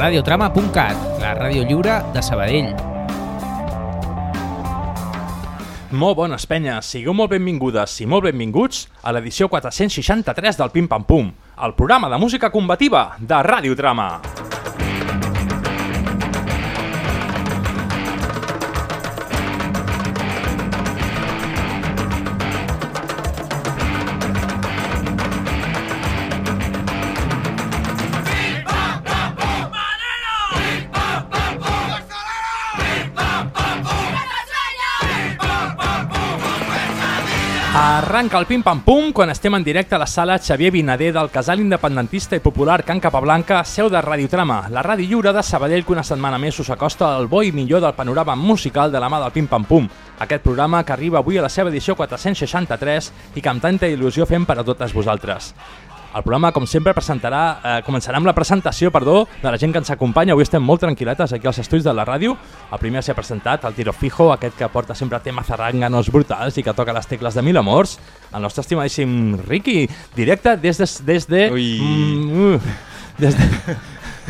radiotrama.cat, la ràdio lliure de Sabadell. Molt bones penyes, sigueu molt benvingudes i molt benvinguts a l'edició 463 del Pim Pam Pum, el programa de música combativa de Radiotrama. Arranca el Pim Pam Pum quan estem en directe a la sala Xavier Vinader del casal independentista i popular Can Capablanca, seu de Radiotrama, la ràdio lliure de Sabadell que una setmana més us acosta al bo i millor del panorama musical de la mà del Pim Pam Pum. Aquest programa que arriba avui a la seva edició 463 i que amb tanta il·lusió fem per a totes vosaltres. El programa, com sempre, presentarà, eh, començarà amb la presentació perdó, de la gent que ens acompanya. Avui estem molt tranquil·letes aquí als estudis de la ràdio. El primer s'ha presentat, el Tiro Fijo, aquest que porta sempre temes zarranganos brutals i que toca les tecles de mil amors. El nostre estimadíssim Ricky, directe des de... Des de, Ui. mm, uh, des de,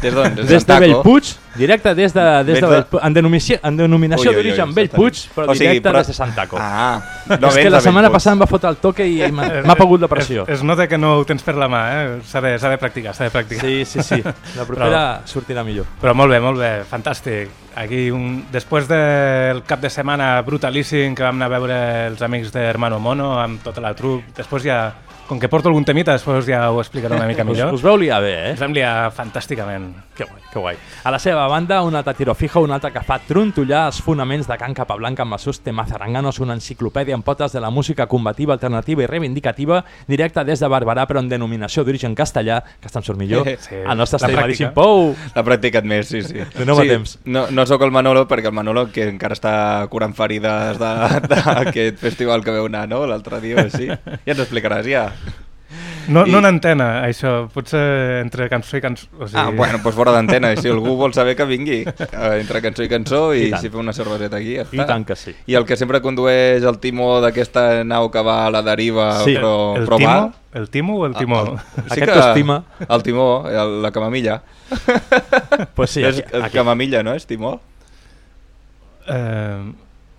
Des d'on? Des, des de? Bellpuig, directe des de, des de, Bellpuig, en, denominació, en denominació d'origen Bellpuig, però O sigui, directe però- des de Santaco. Ah, no és que la setmana Bellpuig. passada em va fotre el toque i m'ha m'ha pagut la pressió. Es, es nota que no ho tens per la mà, eh? S'ha de, de practicar, s'ha de practicar. Sí, sí, sí. La propera sortirà millor. Però molt bé, molt bé, fantàstic. Aquí, un, després del cap de setmana brutalíssim que vam anar a veure els amics d'Hermano Mono amb tota la trup, després ja, com que porto algun temita, després ja ho explicaré una mica Us, millor. us veu liar bé, eh? Ens vam liar fantàsticament. Que guai, que guai. A la seva banda, un altre tiro fijo, un altre que fa trontollar els fonaments de Can Capablanca amb els seus temes zaranganos, una enciclopèdia en potes de la música combativa, alternativa i reivindicativa, directa des de Barberà, però en denominació d'origen castellà, que està en surt millor, Sí, el nostre estimadíssim. Pou. L'ha practicat més, sí, sí. De nou sí, temps. No, no sóc el Manolo, perquè el Manolo, que encara està curant ferides de- d'aquest festival que veu anar, no?, l'altre dia, sí. Ja ens explicaràs, ja. No, I- no n'entena, això. Potser entre cançó i cançó... O sigui... Ah, bueno, doncs fora d'antena, i si algú vol saber que vingui, eh, entre cançó i cançó, i, I tant. si fa una cerveseta aquí, ja I està. tant que sí. I el que sempre condueix el timó d'aquesta nau que va a la deriva, Sí, però, el però timo? va... El timo o el timó? Aquest t'estima. El timó, el, la camamilla. Pues sí, és, aquí, és aquí. camamilla, no? És timó? Eh,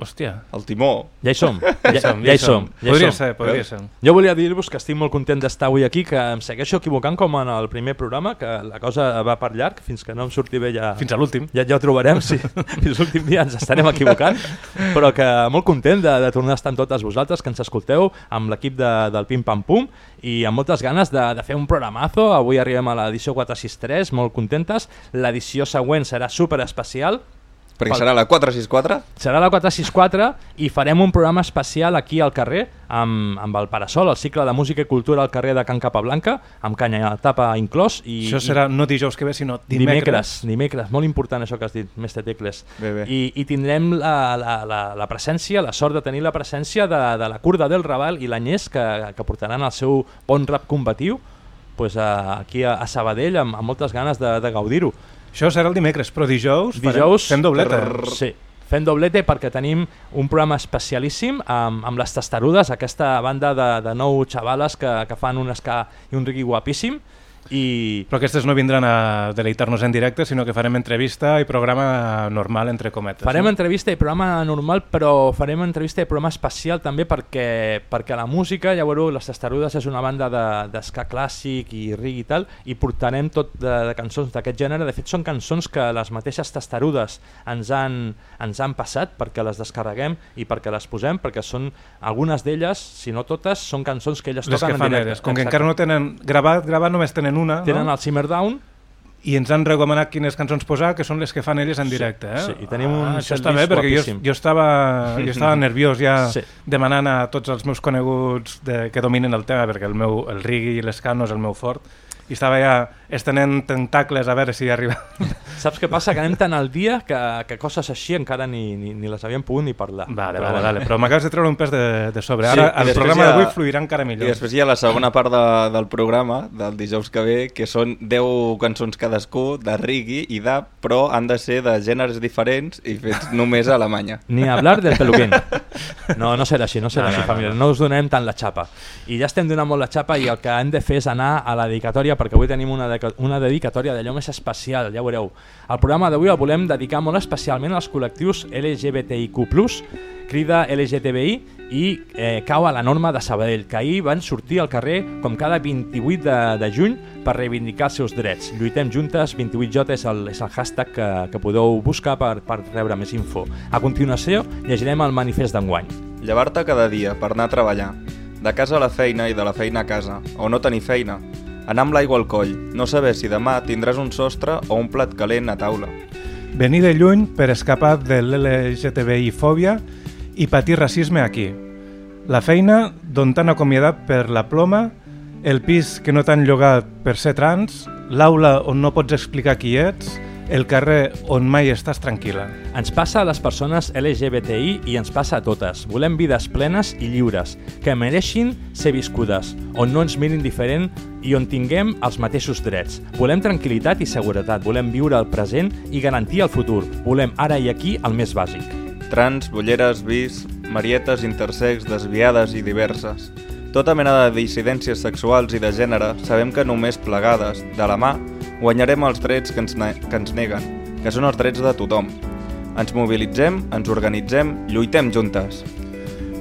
hòstia. El timó. Ja hi som, ja, ja, ja hi som. Ja Podria som. ser, podria ser. Jo volia dir-vos que estic molt content d'estar avui aquí, que em segueixo equivocant com en el primer programa, que la cosa va per llarg, fins que no em surti bé ja... Fins a l'últim. Ja, ja ho trobarem, sí. Fins l'últim dia ens estarem equivocant, però que molt content de, de tornar a estar amb totes vosaltres, que ens escolteu, amb l'equip de, del Pim Pam Pum, i amb moltes ganes de, de fer un programazo. Avui arribem a l'edició 463, molt contentes. L'edició següent serà super especial, Perquè serà la 464? serà la 464 i farem un programa especial aquí al carrer amb, amb el Parasol, el cicle de música i cultura al carrer de Can Capablanca, amb canya tapa inclòs. I, Això serà no dijous que ve, sinó i dimecres. dimecres. Dimecres, molt important això que has dit, mestre Tecles. Bé, bé. I, I tindrem la, la, la, la presència, la sort de tenir la presència de, de la Curda del Raval i l'Anyés que, que portaran el seu bon rap combatiu pues, a, aquí a, a Sabadell amb, amb moltes ganes de, de gaudir-ho. Això serà el dimecres, però dijous, farem- Dijous fem dobleta. Sí, fem doblete perquè tenim un programa especialíssim amb, amb les Testarudes, aquesta banda de, de nou xavales que, que fan un ska i un reggae guapíssim i Però aquestes no vindran a deleitar-nos en directe, sinó que farem entrevista i programa normal, entre cometes. farem no? entrevista i programa normal però farem entrevista i programa especial també perquè, perquè la música, ja veureu, les Testarudes és una banda de- d'esca de, clàssic i reggae i tal i portarem tot de, de cançons d'aquest gènere, de fet són cançons que les mateixes Testarudes ens han, ens han passat perquè les descarreguem i perquè les posem, perquè són algunes d'elles, si no totes, són cançons que elles Les toquen que fan en directe. Com que encara no tenen... Gravat, gravat només tenen una, Tenen no? el Simmer Down, I ens han recomanat quines cançons posar, que són les que fan elles en directe. Eh? sí, i tenim un ah, Això està bé, perquè jo, guapíssim. jo, estava, jo estava nerviós ja Sí. demanant a tots els meus coneguts de, que dominen el tema, perquè el, meu, el reggae i l'esca no és el meu fort, i estava ja estenent tentacles a veure si arriba. Saps què passa? Que anem tan al dia que, que coses així encara ni, ni, ni les havíem pogut ni parlar. Vale, Però vale, vale. Però m'acabes de treure un pes de, de sobre. Sí, Ara i el programa ha- d'avui fluirà encara I millor. després hi ha la segona part de, del programa, del dijous que ve, que són 10 cançons cadascú de reggae i dab, però han de ser de gèneres diferents i fets només a Alemanya. Ni hablar del peluquín. No, no serà així, no serà No, així, no, no, família. No us donem tant la xapa. I ja estem donant molt la xapa i el que hem de fer és anar a la dedicatòria perquè avui tenim una, de una dedicatòria d'allò més especial, ja veureu. El programa d'avui el volem dedicar molt especialment als col·lectius LGBTIQ+, crida LGTBI i eh, cau a la norma de Sabadell, que ahir van sortir al carrer com cada 28 de, de juny per reivindicar els seus drets. Lluitem juntes, 28J és el, és el hashtag que, que podeu buscar per, per rebre més info. A continuació llegirem el manifest d'enguany. Llevar-te cada dia per anar a treballar, de casa a la feina i de la feina a casa, o no tenir feina. Anar amb l'aigua al coll, no saber si demà tindràs un sostre o un plat calent a taula. Venir de lluny per escapar de l'LGTBI-fòbia i patir racisme aquí. La feina d'on t'han acomiadat per la ploma, el pis que no t'han llogat per ser trans, l'aula on no pots explicar qui ets, el carrer on mai estàs tranquil·la. Ens passa a les persones LGBTI i ens passa a totes. Volem vides plenes i lliures, que mereixin ser viscudes, on no ens mirin diferent i on tinguem els mateixos drets. Volem tranquil·litat i seguretat, volem viure el present i garantir el futur. Volem ara i aquí el més bàsic. Trans, bolleres, bis, marietes, intersex, desviades i diverses. Tota mena de dissidències sexuals i de gènere sabem que només plegades, de la mà, guanyarem els drets que ens, que ens neguen, que són els drets de tothom. Ens mobilitzem, ens organitzem, lluitem juntes.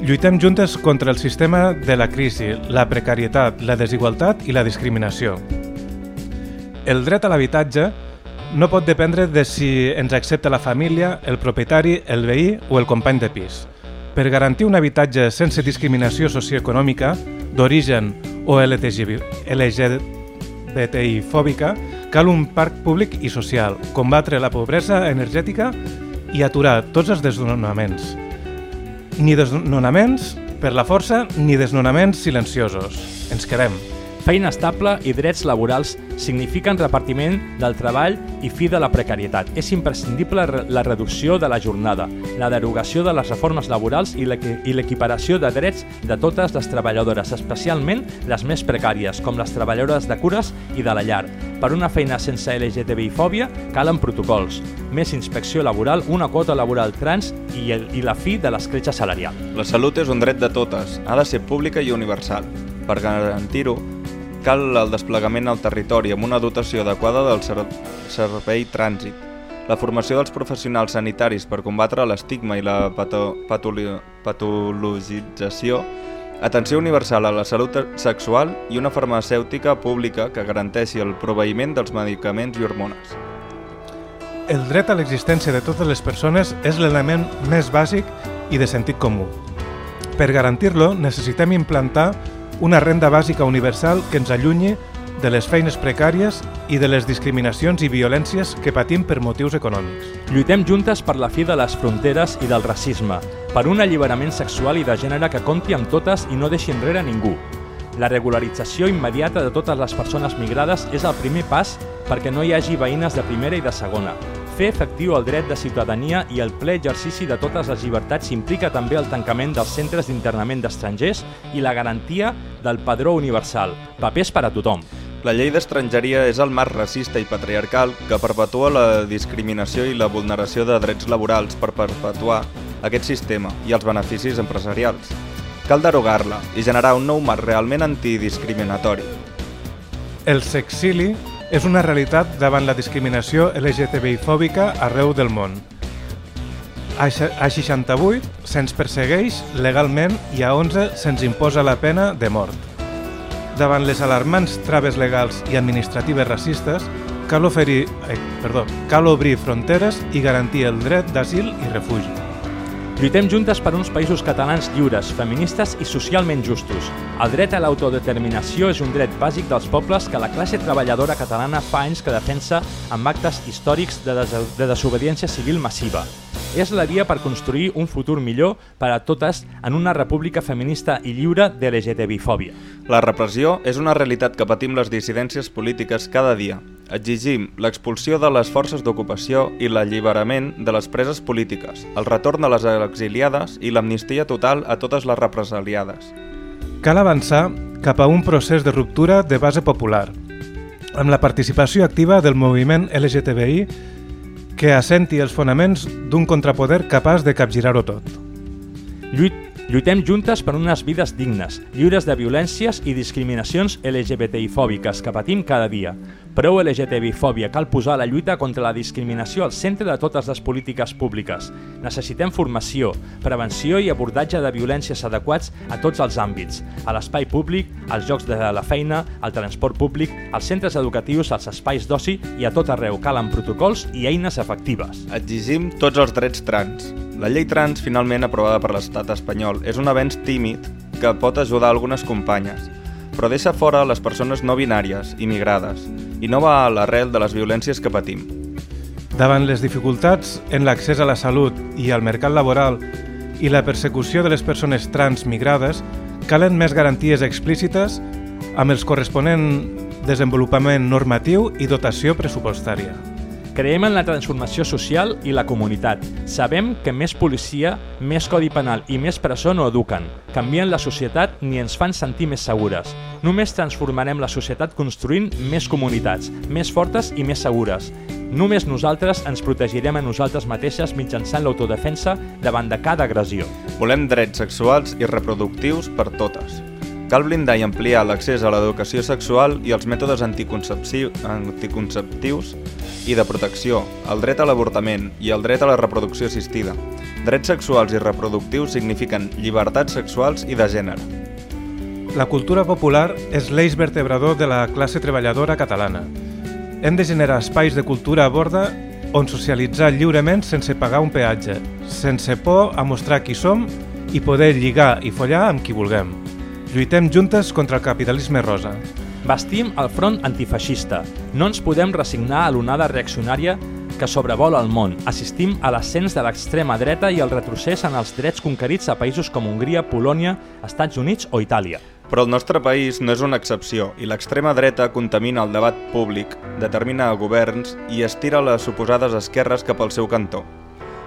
Lluitem juntes contra el sistema de la crisi, la precarietat, la desigualtat i la discriminació. El dret a l'habitatge no pot dependre de si ens accepta la família, el propietari, el veí o el company de pis. Per garantir un habitatge sense discriminació socioeconòmica, d'origen o LGTBI fòbica, Cal un parc públic i social, combatre la pobresa energètica i aturar tots els desnonaments. Ni desnonaments per la força ni desnonaments silenciosos. Ens quedem. Feina estable i drets laborals signifiquen repartiment del treball i fi de la precarietat. És imprescindible la reducció de la jornada, la derogació de les reformes laborals i l'equiparació de drets de totes les treballadores, especialment les més precàries, com les treballadores de cures i de la llar. Per una feina sense LGTBI-fòbia calen protocols, més inspecció laboral, una quota laboral trans i, el, i la fi de l'escletxa salarial. La salut és un dret de totes, ha de ser pública i universal. Per garantir-ho, cal el desplegament al territori amb una dotació adequada del ser servei trànsit, la formació dels professionals sanitaris per combatre l'estigma i la pato patologització, atenció universal a la salut sexual i una farmacèutica pública que garanteixi el proveïment dels medicaments i hormones. El dret a l'existència de totes les persones és l'element més bàsic i de sentit comú. Per garantir-lo, necessitem implantar una renda bàsica universal que ens allunyi de les feines precàries i de les discriminacions i violències que patim per motius econòmics. Lluitem juntes per la fi de les fronteres i del racisme, per un alliberament sexual i de gènere que compti amb totes i no deixi enrere ningú. La regularització immediata de totes les persones migrades és el primer pas perquè no hi hagi veïnes de primera i de segona, Fer efectiu el dret de ciutadania i el ple exercici de totes les llibertats implica també el tancament dels centres d'internament d'estrangers i la garantia del padró universal, papers per a tothom. La llei d'estrangeria és el marc racista i patriarcal que perpetua la discriminació i la vulneració de drets laborals per perpetuar aquest sistema i els beneficis empresarials. Cal derogar-la i generar un nou marc realment antidiscriminatori. El sexili és una realitat davant la discriminació LGTBI-fòbica arreu del món. A 68 se'ns persegueix legalment i a 11 se'ns imposa la pena de mort. Davant les alarmants traves legals i administratives racistes, cal, oferir, eh, perdó, cal obrir fronteres i garantir el dret d'asil i refugi. Lluitem juntes per uns països catalans lliures, feministes i socialment justos. El dret a l'autodeterminació és un dret bàsic dels pobles que la classe treballadora catalana fa anys que defensa amb actes històrics de, des de desobediència civil massiva és la via per construir un futur millor per a totes en una república feminista i lliure de LGTBI-fòbia. La repressió és una realitat que patim les dissidències polítiques cada dia. Exigim l'expulsió de les forces d'ocupació i l'alliberament de les preses polítiques, el retorn de les exiliades i l'amnistia total a totes les represaliades. Cal avançar cap a un procés de ruptura de base popular, amb la participació activa del moviment LGTBI que assenti els fonaments d'un contrapoder capaç de capgirar-ho tot. Lluit, Lluitem juntes per unes vides dignes, lliures de violències i discriminacions LGBTI-fòbiques que patim cada dia. Prou LGTBI-fòbia, cal posar la lluita contra la discriminació al centre de totes les polítiques públiques. Necessitem formació, prevenció i abordatge de violències adequats a tots els àmbits, a l'espai públic, als jocs de la feina, al transport públic, als centres educatius, als espais d'oci i a tot arreu calen protocols i eines efectives. Exigim tots els drets trans. La llei trans, finalment aprovada per l'estat espanyol, és un avenç tímid que pot ajudar algunes companyes, però deixa fora les persones no binàries i migrades, i no va a l'arrel de les violències que patim. Davant les dificultats en l'accés a la salut i al mercat laboral i la persecució de les persones trans migrades, calen més garanties explícites amb els corresponent desenvolupament normatiu i dotació pressupostària. Creiem en la transformació social i la comunitat. Sabem que més policia, més codi penal i més presó no eduquen, canvien la societat ni ens fan sentir més segures. Només transformarem la societat construint més comunitats, més fortes i més segures. Només nosaltres ens protegirem a nosaltres mateixes mitjançant l'autodefensa davant de cada agressió. Volem drets sexuals i reproductius per totes. Cal blindar i ampliar l'accés a l'educació sexual i els mètodes anticonceptius i de protecció, el dret a l'avortament i el dret a la reproducció assistida. Drets sexuals i reproductius signifiquen llibertats sexuals i de gènere. La cultura popular és l'eix vertebrador de la classe treballadora catalana. Hem de generar espais de cultura a borda on socialitzar lliurement sense pagar un peatge, sense por a mostrar qui som i poder lligar i follar amb qui vulguem. Lluitem juntes contra el capitalisme rosa. Bastim el front antifeixista. No ens podem resignar a l'onada reaccionària que sobrevola el món. Assistim a l'ascens de l'extrema dreta i el retrocés en els drets conquerits a països com Hongria, Polònia, Estats Units o Itàlia. Però el nostre país no és una excepció i l'extrema dreta contamina el debat públic, determina governs i estira les suposades esquerres cap al seu cantó.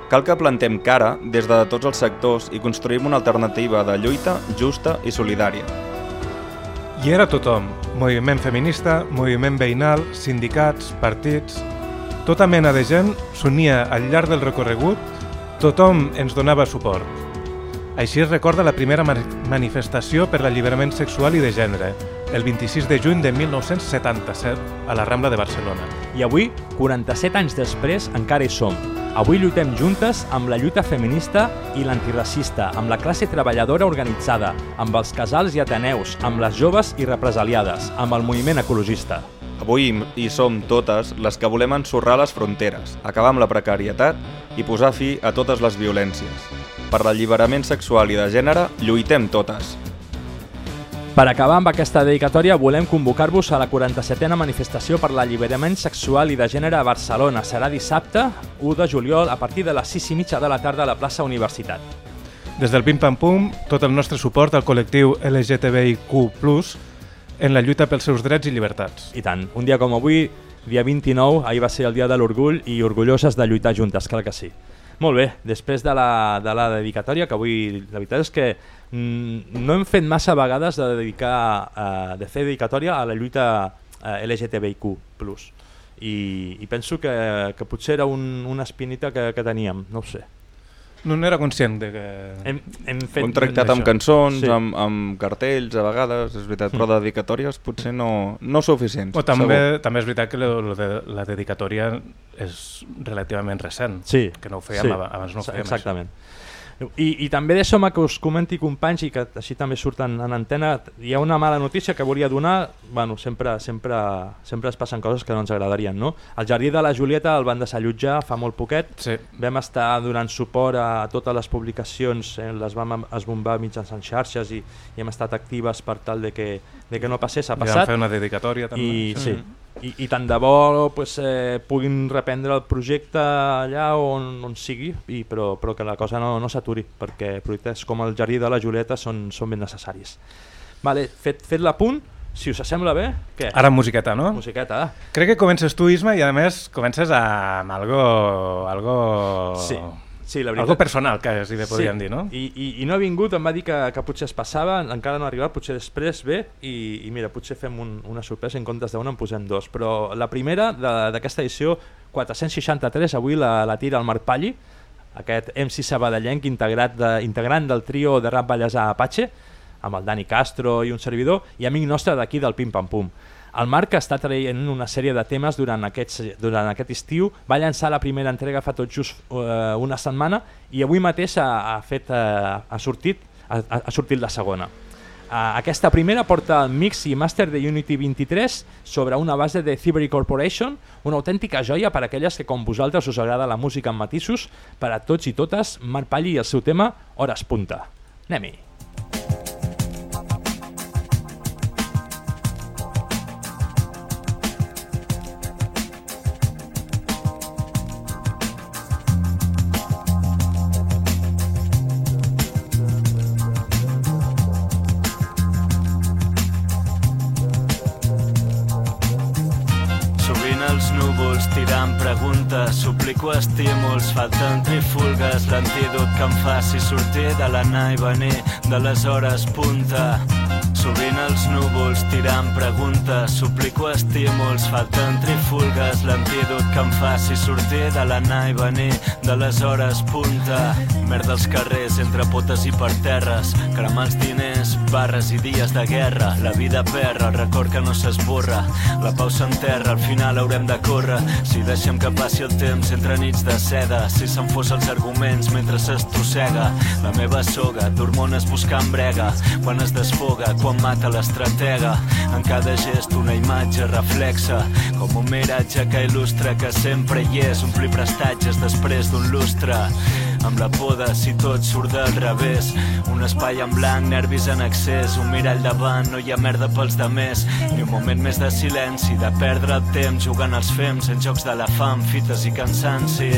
Cal que plantem cara des de tots els sectors i construïm una alternativa de lluita justa i solidària. I era tothom, moviment feminista, moviment veïnal, sindicats, partits... Tota mena de gent s'unia al llarg del recorregut, tothom ens donava suport. Així es recorda la primera manifestació per l'alliberament sexual i de gènere, el 26 de juny de 1977, a la Rambla de Barcelona. I avui, 47 anys després, encara hi som. Avui lluitem juntes amb la lluita feminista i l'antiracista, amb la classe treballadora organitzada, amb els casals i ateneus, amb les joves i represaliades, amb el moviment ecologista. Avui hi som totes les que volem ensorrar les fronteres, acabar amb la precarietat i posar fi a totes les violències. Per l'alliberament sexual i de gènere, lluitem totes. Per acabar amb aquesta dedicatòria, volem convocar-vos a la 47a manifestació per l'alliberament sexual i de gènere a Barcelona. Serà dissabte, 1 de juliol, a partir de les 6 i mitja de la tarda a la plaça Universitat. Des del Pim Pam Pum, tot el nostre suport al col·lectiu LGTBIQ+, en la lluita pels seus drets i llibertats. I tant, un dia com avui, dia 29, ahir va ser el dia de l'orgull i orgulloses de lluitar juntes, clar que sí. Molt bé, després de la, de la dedicatòria, que avui la veritat és que no hem fet massa vegades de dedicar eh, de fer dedicatòria a la lluita eh, LGTBIQ+. I, i penso que, que potser era un, una espinita que, que teníem, no ho sé. No n'era conscient de que... Hem, hem fet... Hem tractat amb això. cançons, Sí. amb, amb cartells, a vegades, és veritat, però dedicatòries potser no, no suficients. O també, segur. també és veritat que lo, lo de, la dedicatòria és relativament recent, Sí, que no ho fèiem, sí, ab- abans no ho fèiem. Exactament. I, I també deixeu-me que us comenti, companys, i que així també surten en antena, hi ha una mala notícia que volia donar, bueno, sempre, sempre, sempre es passen coses que no ens agradarien, no? El Jardí de la Julieta el van desallotjar fa molt poquet, Sí. vam estar donant suport a totes les publicacions, eh, les vam esbombar mitjançant xarxes i, i hem estat actives per tal de que, de que no passés, ha I vam passat. fer una dedicatòria també. I, sí, i, i tant de bo pues, eh, puguin reprendre el projecte allà on, on sigui, i, però, però que la cosa no, no s'aturi, perquè projectes com el Jardí de la Julieta són, són ben necessaris. Vale, fet, fet l'apunt, si us sembla bé, què? Ara musiqueta, no? Musiqueta? Crec que comences tu, Isma, i a més comences amb algo... algo... Sí, sí, la veritat. Algo personal, que si bé podríem dir, no? I, i, I no ha vingut, em va dir que, que potser es passava, encara no ha arribat, potser després ve i, i mira, potser fem un, una sorpresa en comptes d'una en posem dos. Però la primera de- d'aquesta edició, 463, avui la, la tira el Marc Palli, aquest MC sabadellenc integrat de, integrant del trio de rap ballesà Apache, amb el Dani Castro i un servidor, i amic nostre d'aquí del Pim Pam Pum. El Marc està traient una sèrie de temes durant, aquests, durant aquest estiu, va llançar la primera entrega fa tot just uh, una setmana i avui mateix ha, ha, fet, uh, ha, sortit, ha, ha sortit la segona. Uh, aquesta primera porta el mix i master de Unity 23 sobre una base de Thievery Corporation, una autèntica joia per a aquelles que com vosaltres us agrada la música amb matisos, per a tots i totes, Marc Palli i el seu tema Hores Punta. Anem-hi! Falten trifulgues, l'antídot que em faci sortir de l'anar i venir de les hores punta. Sovint els núvols tirant preguntes, suplico estímuls, falten trifulgues, l'antídot que em faci sortir de l'anar i venir de les hores punta. Merda als carrers, entre potes i per terres, cremar els diners, barres i dies de guerra, la vida perra, el record que no s'esborra, la pau s'enterra, al final haurem de córrer, si deixem que passi el temps entre nits de seda, si se'n fos els arguments mentre s'estossega, la meva soga d'hormones buscant brega, quan es desfoga, quan mata l'estratega. En cada gest una imatge reflexa, com un miratge que il·lustra que sempre hi és, omplir prestatges després d'un lustre amb la poda si tot surt del revés. Un espai en blanc, nervis en excés. Un mirall davant, no hi ha merda pels de més ni un moment més de silenci de perdre el temps jugant als fems. En jocs de la fam, fites i cansanci.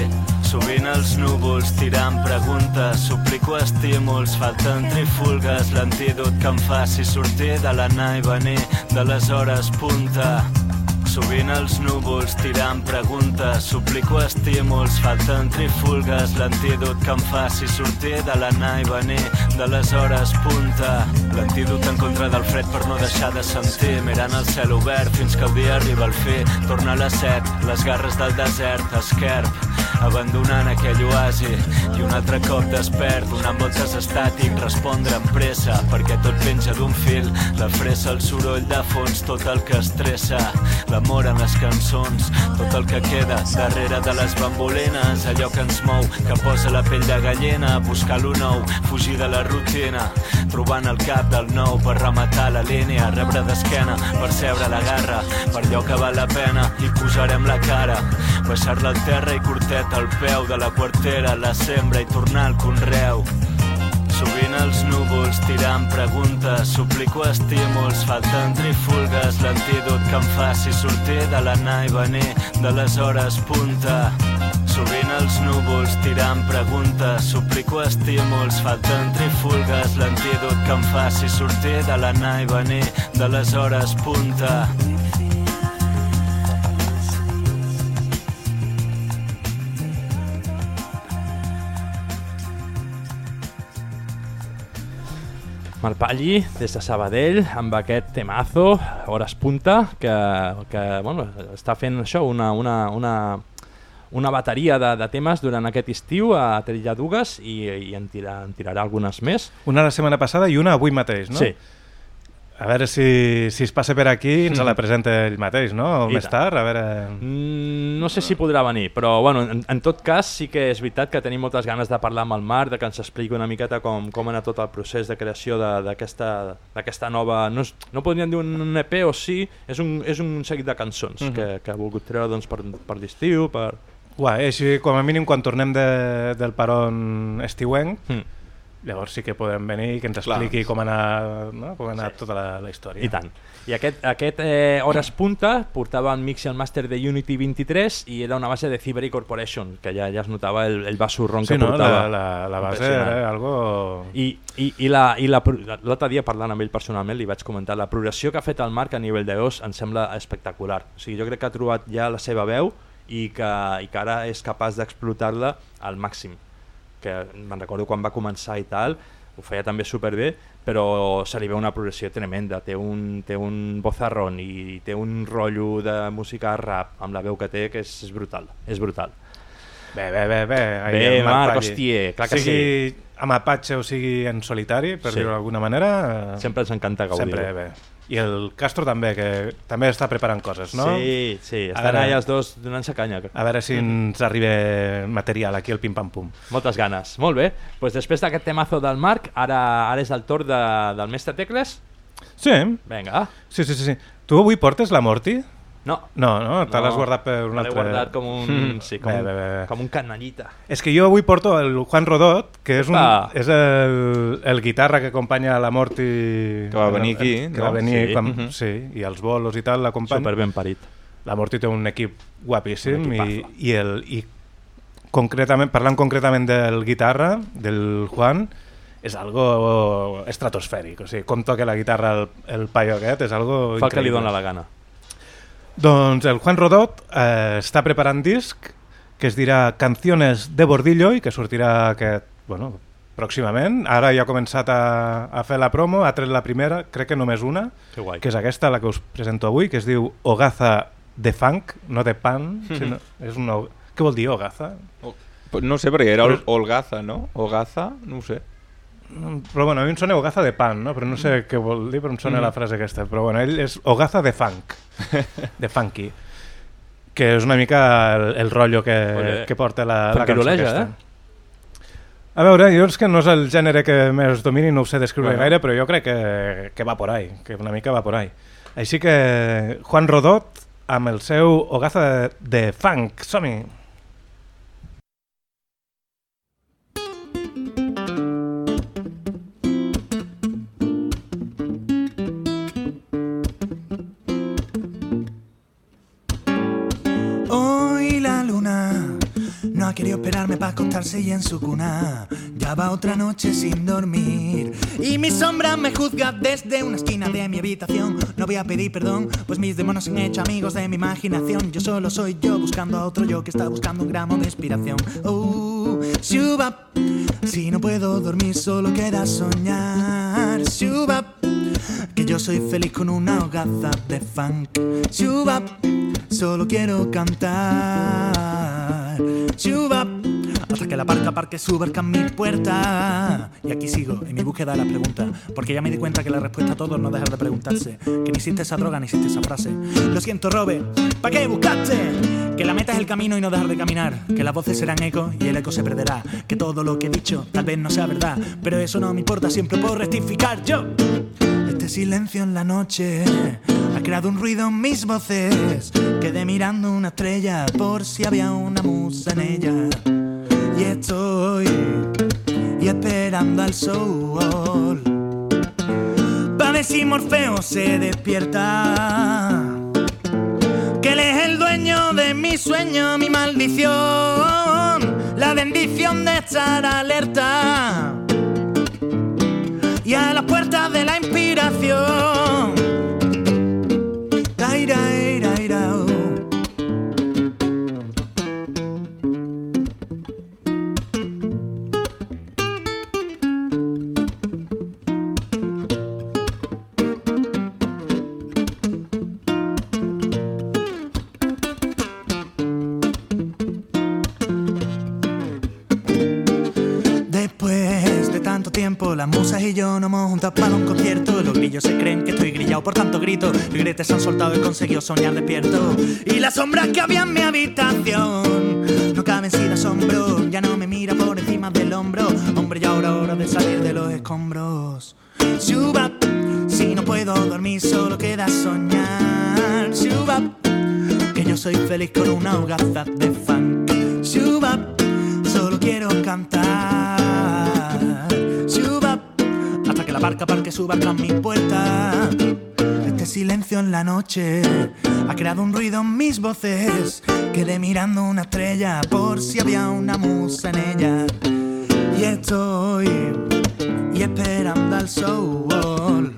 Sovint els núvols tirant preguntes. Suplico estímuls, falten trifulgues. L'antídot que em faci sortir de l'anar i venir de les hores punta Sovint els núvols tirant preguntes, suplico estímuls, falten trifulgues, l'antídot que em faci sortir de l'anar i venir de les hores punta. L'antídot en contra del fred per no deixar de sentir, mirant el cel obert fins que el dia arriba al fi. Torna a les set, les garres del desert, esquerp, abandonant aquell oasi i un altre cop despert, donant voltes estàtic, respondre amb pressa, perquè tot penja d'un fil, la fressa, el soroll de fons, tot el que estressa, l'amor en les cançons, tot el que queda darrere de les bambolines, allò que ens mou, que posa la pell de gallina, buscar lo nou, fugir de la rutina, trobant el cap del nou per rematar la línia, rebre d'esquena, percebre la garra, per allò que val la pena, i posarem la cara, baixar-la terra i cortet al peu de la quartera, la sembra i tornar al conreu. Sovint els núvols tirant preguntes, suplico estímuls, falten trifulgues, l'antídot que em faci sortir de l'anar i venir de les hores punta. Sovint els núvols tirant preguntes, suplico estímuls, falten trifulgues, l'antídot que em faci sortir de l'anar i venir de les hores punta. Malpalli, des de Sabadell, amb aquest temazo, Hores Punta, que, que bueno, està fent això, una, una, una, una bateria de, de temes durant aquest estiu a Trilladugues i, i en, tira, en tirarà algunes més. Una la setmana passada i una avui mateix, no? Sí, A veure si, si es passa per aquí ens Mm. la presenta ell mateix, no? O més tard, a veure... Mm, no sé si podrà venir, però bueno, en, en tot cas sí que és veritat que tenim moltes ganes de parlar amb el Marc, de que ens expliqui una miqueta com, com ha anat tot el procés de creació de- d'aquesta nova... No, és, no podríem dir un EP o sí, és un, és un seguit de cançons Mhm. que, que ha volgut treure doncs, per, per l'estiu, per... Guai, així com a mínim quan tornem de, del paron estiuenc, Mm. Llavors sí que podem venir i que ens Clar. expliqui com ha anat, no? com ha anat tota la, la història. I tant. I aquest, aquest eh, Hores Punta portava el mix i el màster de Unity 23 i era una base de Thievery Corporation, que ja ja es notava el, el basurron Sí, que no? portava. La, la, la base era algo... I, i, i la- i la l'altre dia parlant amb ell personalment li vaig comentar la progressió que ha fet el Marc a nivell de veus em sembla espectacular. O sigui, jo crec que ha trobat ja la seva veu i que, i que ara és capaç d'explotar-la al màxim. Que me'n recordo quan va començar i tal, ho feia també superbé, però se li veu una progressió tremenda. Té un, té un bozarrón i té un rotllo de música rap amb la veu que té que és, és brutal. És brutal. Bé, bé, bé, bé. Bé, Marc, hòstia, clar que sigui amb Apache o sigui en solitari, per Sí. dir-ho d'alguna manera, eh, Sempre ens encanta gaudir. sempre bé. I el Castro també, que també està preparant coses, no? Sí, sí, estan veure- allà els dos donant-se canya. A veure si ens arriba material aquí al pim-pam-pum. Moltes ganes. Molt bé. Pues després d'aquest temazo del Marc, ara ara és el torn de, del mestre Tecles. Sí, Vinga. sí, sí, sí. sí. Tu avui portes la Morty? No. No, no, te No, l'has guardat per un l'he altre... guardat com un, sí, com, Bé, un, bé, bé, com un canallita. És que jo avui porto el Juan Rodot, que és, un, és el, el guitarra que acompanya la Morty... Que va venir aquí, Que no? va venir, Sí. quan, Mhm. sí, i els bolos i tal l'acompanya. Super ben parit. La Morty té un equip guapíssim Un i, i, el, i concretament, parlant concretament del guitarra, del Juan, és algo estratosfèric. O sigui, com toca la guitarra el, el paio aquest és algo Fa el que li increïble. dóna la gana. Doncs el Juan Rodot eh, està preparant disc que es dirà Canciones de Bordillo i que sortirà aquest, bueno, pròximament. Ara ja ha començat a, a fer la promo, ha tret la primera, crec que només una, Que guai. que és aquesta, la que us presento avui, que es diu Ogaza de Funk, no de pan, sinó, és una... Què vol dir Ogaza? No sé, perquè era Olgaza, no? Ogaza? No ho sé. Mm, Però bueno, a mi em sona Ogaza de pan, no? però no sé què vol dir, però em sona Mhm. la frase aquesta. Però bueno, ell és Ogaza de funk, de funky, que és una mica el, el rotllo que, que porta la, la cançó aquesta. eh? A veure, jo és que no és el gènere que més domini, no ho sé descriure Bueno. gaire, però jo crec que, que va por ahí, que una mica va por ahí. Així que Juan Rodot amb el seu Ogaza de, de funk, som-hi! Hoy querido esperarme para acostarse y en su cuna ya va otra noche sin dormir. Y mi sombra me juzga desde una esquina de mi habitación. No voy a pedir perdón, pues mis demonios han hecho amigos de mi imaginación. Yo solo soy yo buscando a otro yo que está buscando un gramo de inspiración. Oh, Shubap, si no puedo dormir solo queda soñar. Shubap, que yo soy feliz con una hogaza de funk. Shubap, solo quiero cantar. Shubap, hasta que la barca parque su barca en mi puerta. Y aquí sigo, en mi búsqueda de las preguntas. Porque ya me di cuenta que la respuesta a todos no dejar de preguntarse. Que ni existe esa droga, ni existe esa frase. Lo siento, Robe, ¿para qué buscaste? Que la meta es el camino y no dejar de caminar. Que las voces serán eco y el eco se perderá. Que todo lo que he dicho tal vez no sea verdad. Pero eso no me importa, siempre puedo rectificar yo. Este silencio en la noche creado un ruido en mis voces. Quedé mirando una estrella por si había una musa en ella. Y estoy y esperando al sol. Pa' ver si Morfeo se despierta. Que él es el dueño de mi sueño, mi maldición. La bendición de estar alerta y a las puertas de la inspiración. Y yo nos hemos juntado para un concierto. Los grillos se creen que estoy grillado por tanto grito. Gretes se han soltado y conseguido soñar despierto. Y las sombras que había en mi habitación no caben sin asombro. Ya no me mira por encima del hombro. Hombre, ya ahora hora de salir de los escombros. Shubap, si no puedo dormir, solo queda soñar. Shubap, que yo soy feliz con una hogaza de funk. Shubap, solo quiero cantar. Que la barca parque su barca en mi puerta. Este silencio en la noche ha creado un ruido en mis voces. Quedé mirando una estrella por si había una musa en ella. Y estoy y esperando al sol.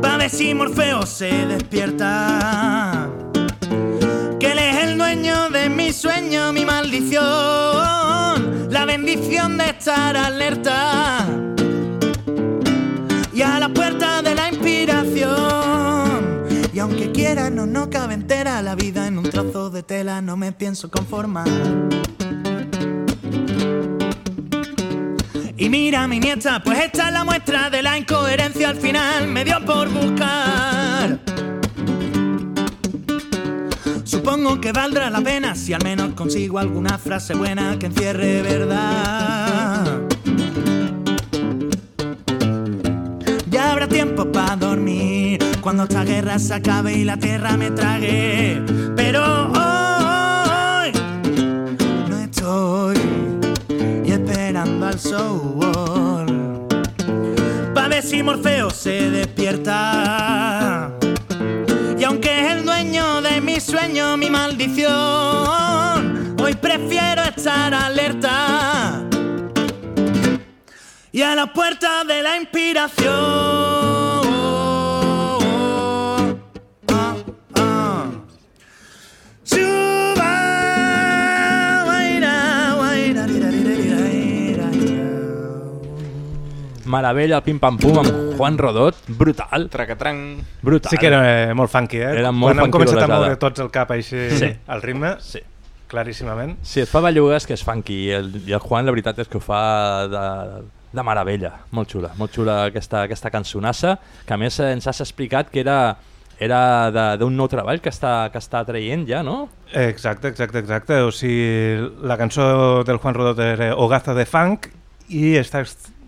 Pa' ver si Morfeo se despierta. Que él es el dueño de mi sueño, mi maldición. La bendición de estar alerta. Puerta de la inspiración. Y aunque quiera, no, no cabe entera la vida en un trozo de tela, no me pienso conformar. Y mira mi nieta, pues esta es la muestra de la incoherencia al final, me dio por buscar. Supongo que valdrá la pena si al menos consigo alguna frase buena que encierre verdad. Tiempo para dormir cuando esta guerra se acabe y la tierra me trague. Pero hoy no estoy y esperando al sol. Pa' ver si Morfeo se despierta. Y aunque es el dueño de mi sueño, mi maldición, hoy prefiero estar alerta y a la puerta de la inspiración. Ah, ah. Meravella, el pim-pam-pum amb Juan Rodot, brutal, Tracatranc. brutal. Sí que era eh, molt funky, eh? Era molt Quan hem funky començat a moure tots el cap així Sí. al ritme, Sí. claríssimament. Sí, et fa bellugues que és funky i el, i el Juan la veritat és que ho fa de, de meravella, molt xula, molt xula aquesta, aquesta cançonassa, que a més eh, ens has explicat que era era de- d'un nou treball que està, que està traient ja, no? Exacte, exacte, exacte. O sigui, la cançó del Juan Rodot era Ogaza de Funk i, està,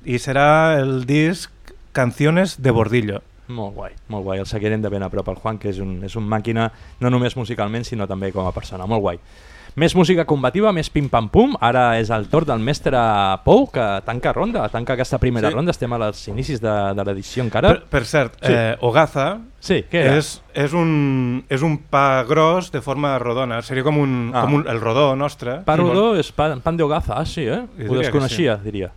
i serà el disc Canciones de Bordillo. Molt guai, molt guai. El seguirem de ben a prop al Juan, que és un, és un màquina no només musicalment, sinó també com a persona. Molt guai. Més música combativa, més pim-pam-pum. Ara és el torn del mestre Pou, que tanca ronda, tanca aquesta primera Sí. ronda. Estem als inicis de, de l'edició encara. Per, per cert, Sí. eh, Ogaza Sí, què era? és, és, un, és un pa gros de forma rodona. Seria com, un, Ah. com un, el rodó nostre. Pa rodó és pan, pan de hogaza, ah, sí, eh? Ho desconeixia, diria.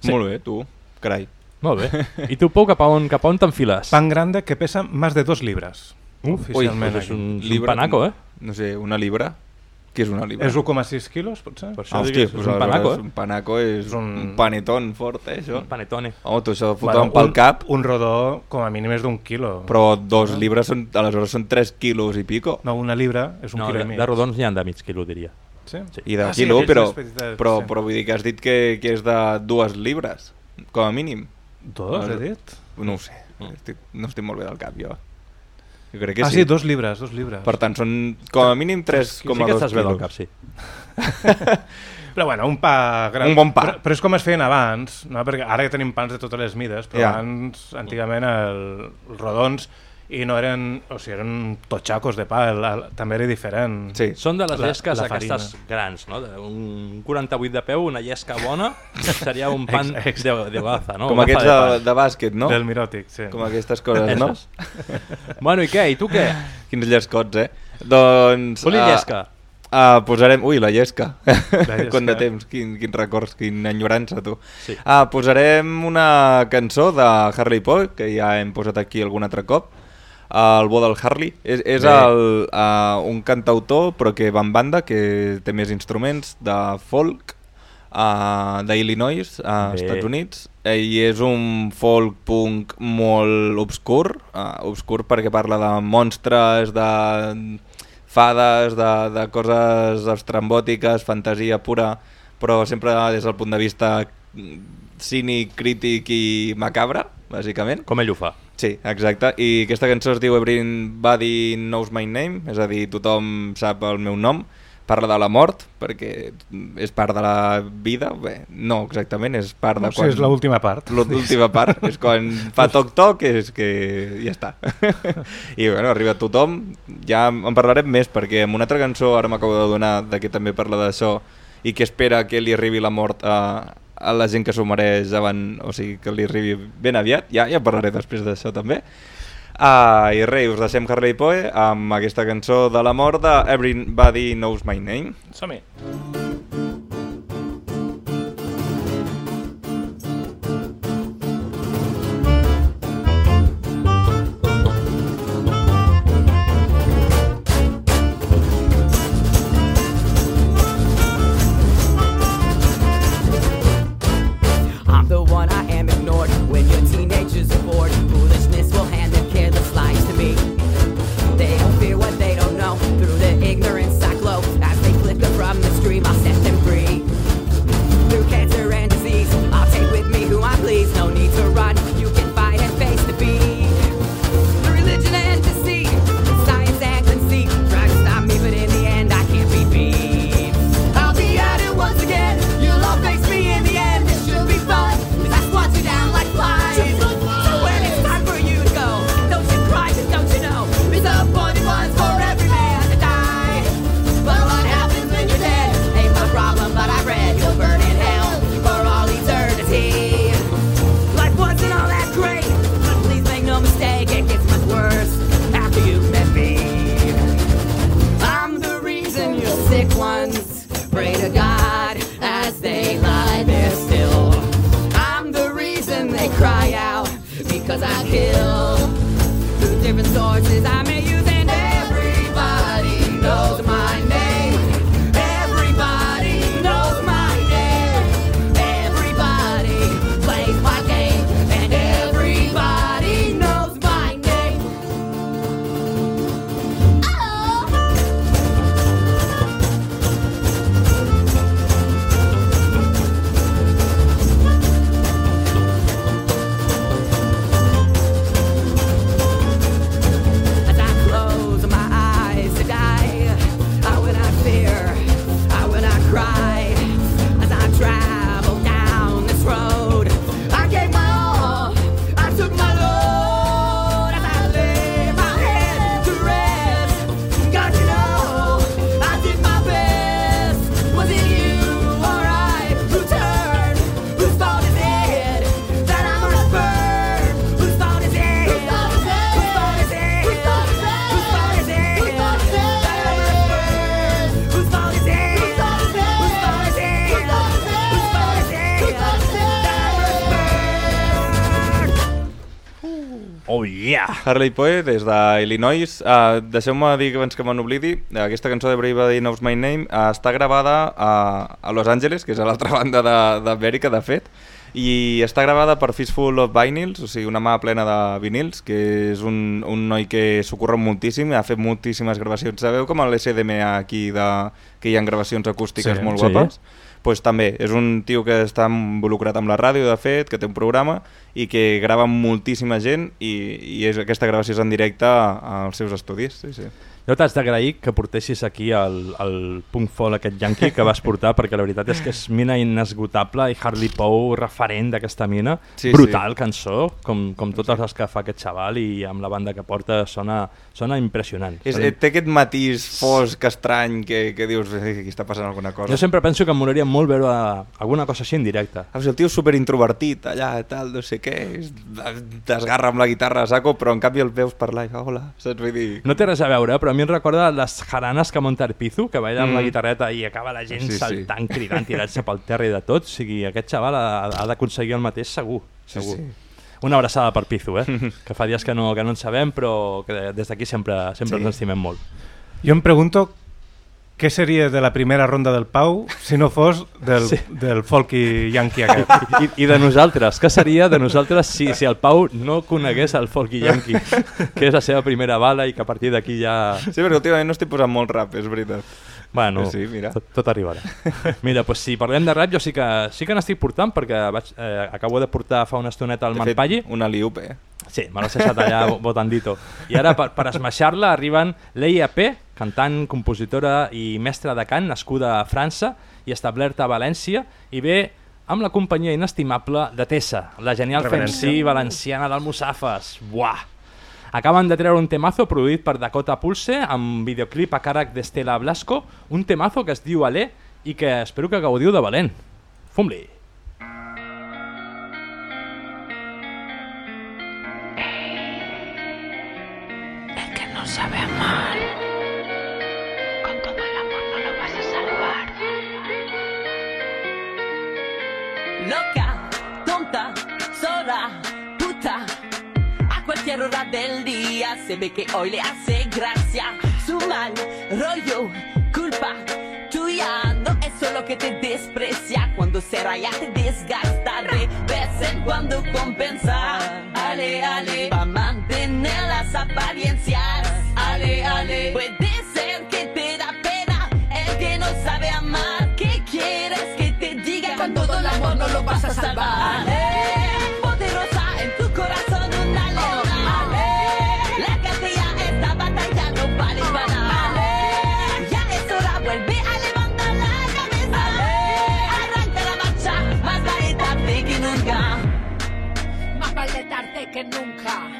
Sí. Molt bé, tu. Carai. Molt bé. I tu, Pou, cap a on, cap a on t'enfiles? Pan grande que pesa más de dos libras. oficialment. Pues és aquí. un, és un Libra- panaco, eh? No sé, una libra? Què és una libra? És 1,6 quilos, potser? Per això Ah, dic hòstia, que és pues un panaco, eh? un panaco és És un, un- panetón fort, eh, això. Un panetone. Home, tu això fotem Bueno, pel un, cap, Un rodó com a mínim és d'un quilo. però dos llibres són, aleshores són 3 quilos i pico. No, una libra és un No, quilo de, i mig. de rodons n'hi ha de mig quilo, diria. Sí? Sí. I de Ah, sí, quilo, aquells però, petites, però, sí. però vull dir que has dit que, que és de dues llibres, com a mínim. Dos, he dit? No ho sé, estic, no estic molt bé del cap, jo. Jo crec que ah, sí. sí, dos libres, dos libres. Per tant, són com a mínim 3,2 Sí que estàs bé del cap, sí. Però bueno, un pa gran. Un bon pa. Però, però és com es feien abans, no? perquè ara ja tenim pans de totes les mides, però Ja. abans, antigament, el, els rodons i no eren, o sigui, eren totxacos de pa, el, també era diferent. Sí. Són de les La- llesques la aquestes grans, no? De Un 48 de peu, una llesca bona, seria un pan Ex- ex- de, de gaza, no? Com Gaza aquests de de, de bàsquet, no? Del miròtic, sí. Com aquestes coses, no? Bueno, i què? I tu què? Quins llescots, eh? Doncs... Uli ah, llesca. Ah, posarem... Ui, la llesca. llesca. Quant de temps, quin, quins records, quina enyorança, tu. Sí. Ah, posarem una cançó de Harley Poe, que ja hem posat aquí algun altre cop, el bo del Harley. És, és el, uh, un cantautor, però que va en banda, que té més instruments, de folk, uh, d'Illinois, a Bé. Estats Units, eh, i és un folk punk molt obscur, uh, obscur perquè parla de monstres, de fades, de, de coses estrambòtiques, fantasia pura, però sempre des del punt de vista cínic, crític i macabre, bàsicament. Com ell ho fa? Sí, exacte. I aquesta cançó es diu Everybody Knows My Name, és a dir, tothom sap el meu nom. Parla de la mort, perquè és part de la vida. Bé, no exactament, és part de No, sí, és l'última part. L'última part, és quan fa toc-toc, és que ja està. I bueno, arriba tothom, ja en parlarem més, perquè amb una altra cançó ara m'acabo de donar de que també parla d'això i que espera que li arribi la mort a, a la gent que s'ho mereix avant, o sigui, que li arribi ben aviat, ja, ja parlaré després d'això també. Ah, I res, us deixem Harley Poe amb aquesta cançó de la mort de Everybody Knows My Name. Som-hi. The one Harley Poe, des d'Illinois. Uh, Deixeu-me dir, abans que me n'oblidi, aquesta cançó de Brave Knows My Name uh, està gravada a, a Los Angeles, que és a l'altra banda de- d'Amèrica, de, de fet, i està gravada per Fistful of Vinyls, o sigui, una mà plena de vinils, que és un, un noi que s'ocorre moltíssim, ha fet moltíssimes gravacions. Sabeu com a l'SDMA aquí, de, que hi ha gravacions acústiques Sí, molt sí. guapes? Pues també, és un tio que està involucrat amb la ràdio, de fet, que té un programa i que grava moltíssima gent i, i és, aquesta gravació és en directe als seus estudis. Sí, sí. Jo t'haig d'agrair que portessis aquí el, el punk folk aquest yankee que vas portar, perquè la veritat és que és mina inesgotable i Harley Poe referent d'aquesta mina. Sí, Brutal cançó, com, com totes les que fa aquest xaval i amb la banda que porta sona, sona impressionant. És, Sona eh, té aquest matís fosc, estrany, que, que dius, eh, aquí està passant alguna cosa. Jo sempre penso que em molaria molt veure alguna cosa així en directe. Ah, o sigui, el tio és super introvertit allà, tal, no sé què, es- desgarra amb la guitarra a saco, però en canvi el veus parlar i fa hola, saps? Vull dir... No té res a veure, però a mi em recorda les jaranes que munta el Pizu, que balla amb Mm. la guitarreta i acaba la gent Sí, sí. saltant, cridant, tirant-se pel terra i de tot. O sigui, aquest xaval ha, ha d'aconseguir el mateix segur. Sí, segur. sí. Una abraçada per Pizu, eh? que fa dies que no, que no en sabem, però que des d'aquí sempre, sempre Sí. ens estimem molt. Jo em pregunto què seria de la primera ronda del Pau si no fos del, Sí. del folky yankee aquest. I, I de nosaltres, què seria de nosaltres si, si el Pau no conegués el Folky Yankee, que és la seva primera bala i que a partir d'aquí ja... Sí, perquè últimament no estic posant molt rap, és veritat. Bueno, Sí, mira. Tot, tot arribarà. Mira, doncs si parlem de rap, jo sí que, sí que n'estic portant, perquè vaig, eh, acabo de portar fa una estoneta fet Manpalli. una liup, eh? Sí, me l'has deixat allà bo- botandito. I ara, per, per esmaixar-la, arriben Leia P., cantant, compositora i mestra de cant, nascuda a França i establerta a València, i ve amb la companyia inestimable de Tessa, la genial. FMC valenciana d'Almussafes. Buah! Acaben de treure un temazo produït per Dakota Pulse amb videoclip a càrrec d'Estela Blasco, un temazo que es diu Alé i que espero que gaudiu de valent. Fum-li! Sabe amar, con todo el amor no lo vas a salvar. Loca, tonta, sola, puta. A cualquier hora del día se ve que hoy le hace gracia. Su mal rollo, culpa tuya. No es solo que te desprecia. Cuando se raya te desgasta. De vez en cuando compensa. Ale, ale, pa' mantener las apariencias. Ale, ale, puede ser que te da pena. El que no sabe amar. ¿Qué quieres que te diga? Con todo el amor no lo vas a salvar. Ale, poderosa en tu corazón una leona. Ale, la ya esta batalla no vale para nada. Ale, ya es hora, vuelve a levantar la cabeza. Ale, arranca la marcha, más vale tarde que nunca. Más vale tarde que nunca.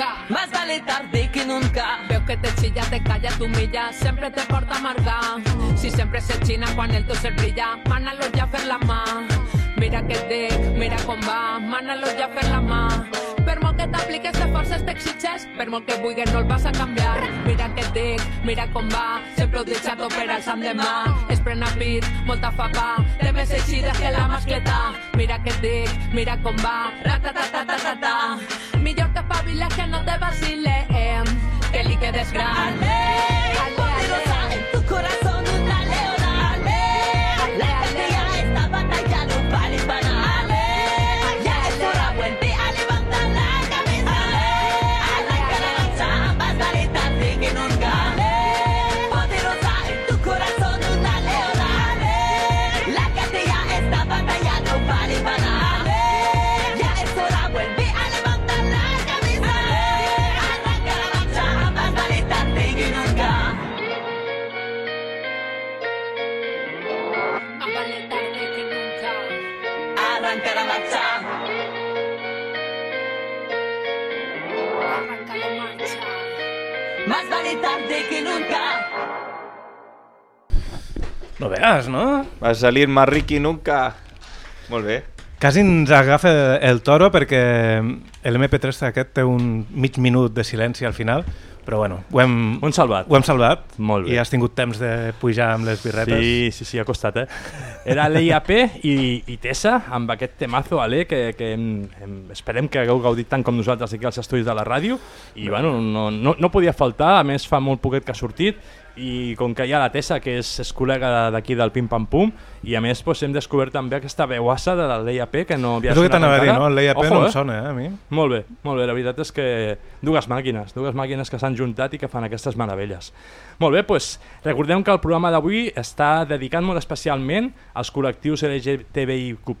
Que nunca. Más vale tarde que nunca. Veo que te chilla, te calla, tu milla, sempre te porta amarga. Si sempre se xina quan el teu cel brilla, mana-lo ja fer la mà. Mira que et dic, mira com va, mana-lo ja fer la mà. T'apliques de forces t'exigeix, per molt que vulguis no el vas a canviar. Mira que et dic, mira com va, sempre ho deixat per al sant demà. Es pren a pit, molta fapa, té més eixides que la mascleta. Mira que et dic, mira com va, ratatatatata. Millor que espaviles que no te vacilem, que li quedes gran. Poderosa en tu corazón Más vale tarde que nunca. No veus, no? Va salir más Ricky nunca. Molt bé. Quasi ens agafa el toro perquè l'MP3 aquest té un mig minut de silenci al final, Però bueno, ho hem, Ho hem salvat. ho hem salvat Molt bé. i has tingut temps de pujar amb les birretes. Sí, sí, sí, ha costat, eh? Era l'EIAP i, i Tessa, amb aquest temazo, Ale, que, que hem, hem, esperem que hagueu gaudit tant com nosaltres aquí als estudis de la ràdio. I, bueno, no, no, no podia faltar, a més fa molt poquet que ha sortit, i com que hi ha la Tessa, que és, és col·lega d'aquí del Pim Pam Pum, i a més doncs, hem descobert també aquesta veuassa de l'EIAP, que no havia És el que sonat t'anava a dir, encara. no? L'EIAP Ojo, no eh? em sona, eh, a mi. Molt bé, molt bé, la veritat és que dues màquines, dues màquines que s'han juntat i que fan aquestes meravelles. Molt bé, doncs recordem que el programa d'avui està dedicat molt especialment als col·lectius LGTBIQ+,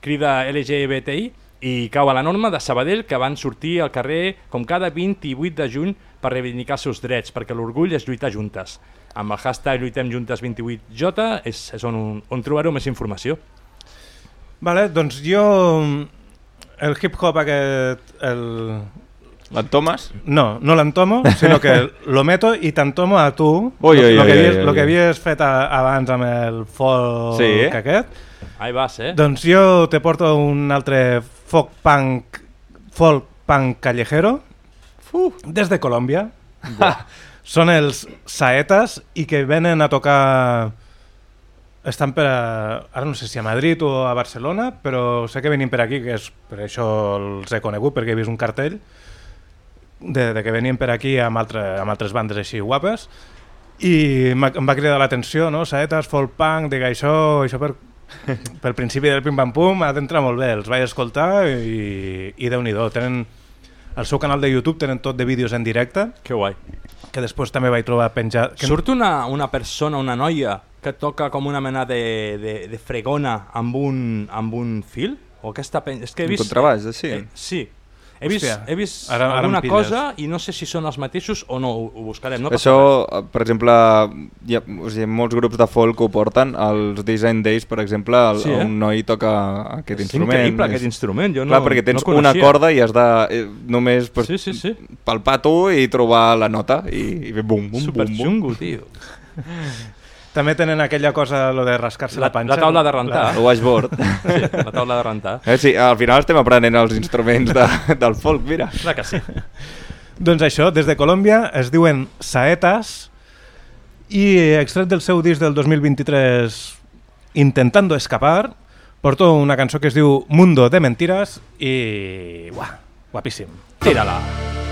crida LGBTI, i cau a la norma de Sabadell que van sortir al carrer com cada 28 de juny per reivindicar els seus drets, perquè l'orgull és lluitar juntes. Amb el hashtag Lluitem Juntes 28J és, és on, on trobareu més informació. Vale, doncs jo... El hip-hop aquest... El... L'entomes? No, no l'entomo, sinó que lo meto i t'entomo a tu Ui, lo, ui, lo, ui, que ui, havies, ui, lo que ui. havies fet a, abans amb el folk Sí, eh? aquest. Ahí vas, eh? Doncs jo te porto un altre folk punk, folk punk callejero Uh. des de Colòmbia. Són els Saetas i que venen a tocar... Estan per a... Ara no sé si a Madrid o a Barcelona, però sé que venim per aquí, que és per això els he conegut, perquè he vist un cartell de, de que venien per aquí amb, altre, amb altres bandes així guapes i em va cridar l'atenció, no? Saetas, folk punk, dic això, això per, pel principi del Pim Pam Pum ha d'entrar molt bé, els vaig escoltar i, i déu-n'hi-do, tenen el seu canal de YouTube tenen tot de vídeos en directe Que guai. que després també vaig trobar penjat que... Surt una, una persona, una noia, que toca com una mena de, de, de fregona amb un, amb un fil? O aquesta pen... És que he Un vist... contrabaix, així? Eh, sí. He vist, Hòstia, he vist ara- ara alguna cosa i no sé si són els mateixos o no, ho, ho buscarem. No Això, res. eh, per exemple, hi ha, o sigui, molts grups de folk ho porten, els Design Days, per exemple, el, Sí, eh? un noi toca aquest és instrument. increïble és- aquest instrument, jo no, Clar, perquè tens no una corda i has de eh, només pues, Sí, sí, sí. palpar tu i trobar la nota i, i bum, bum, bum, bum. xungo, tio. també tenen aquella cosa lo de rascar-se la, La- panxa la taula de rentar. El washboard. Sí, la taula de rentar. eh, sí, al final estem aprenent els instruments de, del folk, mira. Clar que sí. doncs això, des de Colòmbia es diuen Saetas i extret del seu disc del 2023 Intentando Escapar porto una cançó que es diu Mundo de Mentiras i... Uah, guapíssim. Tira-la. Oh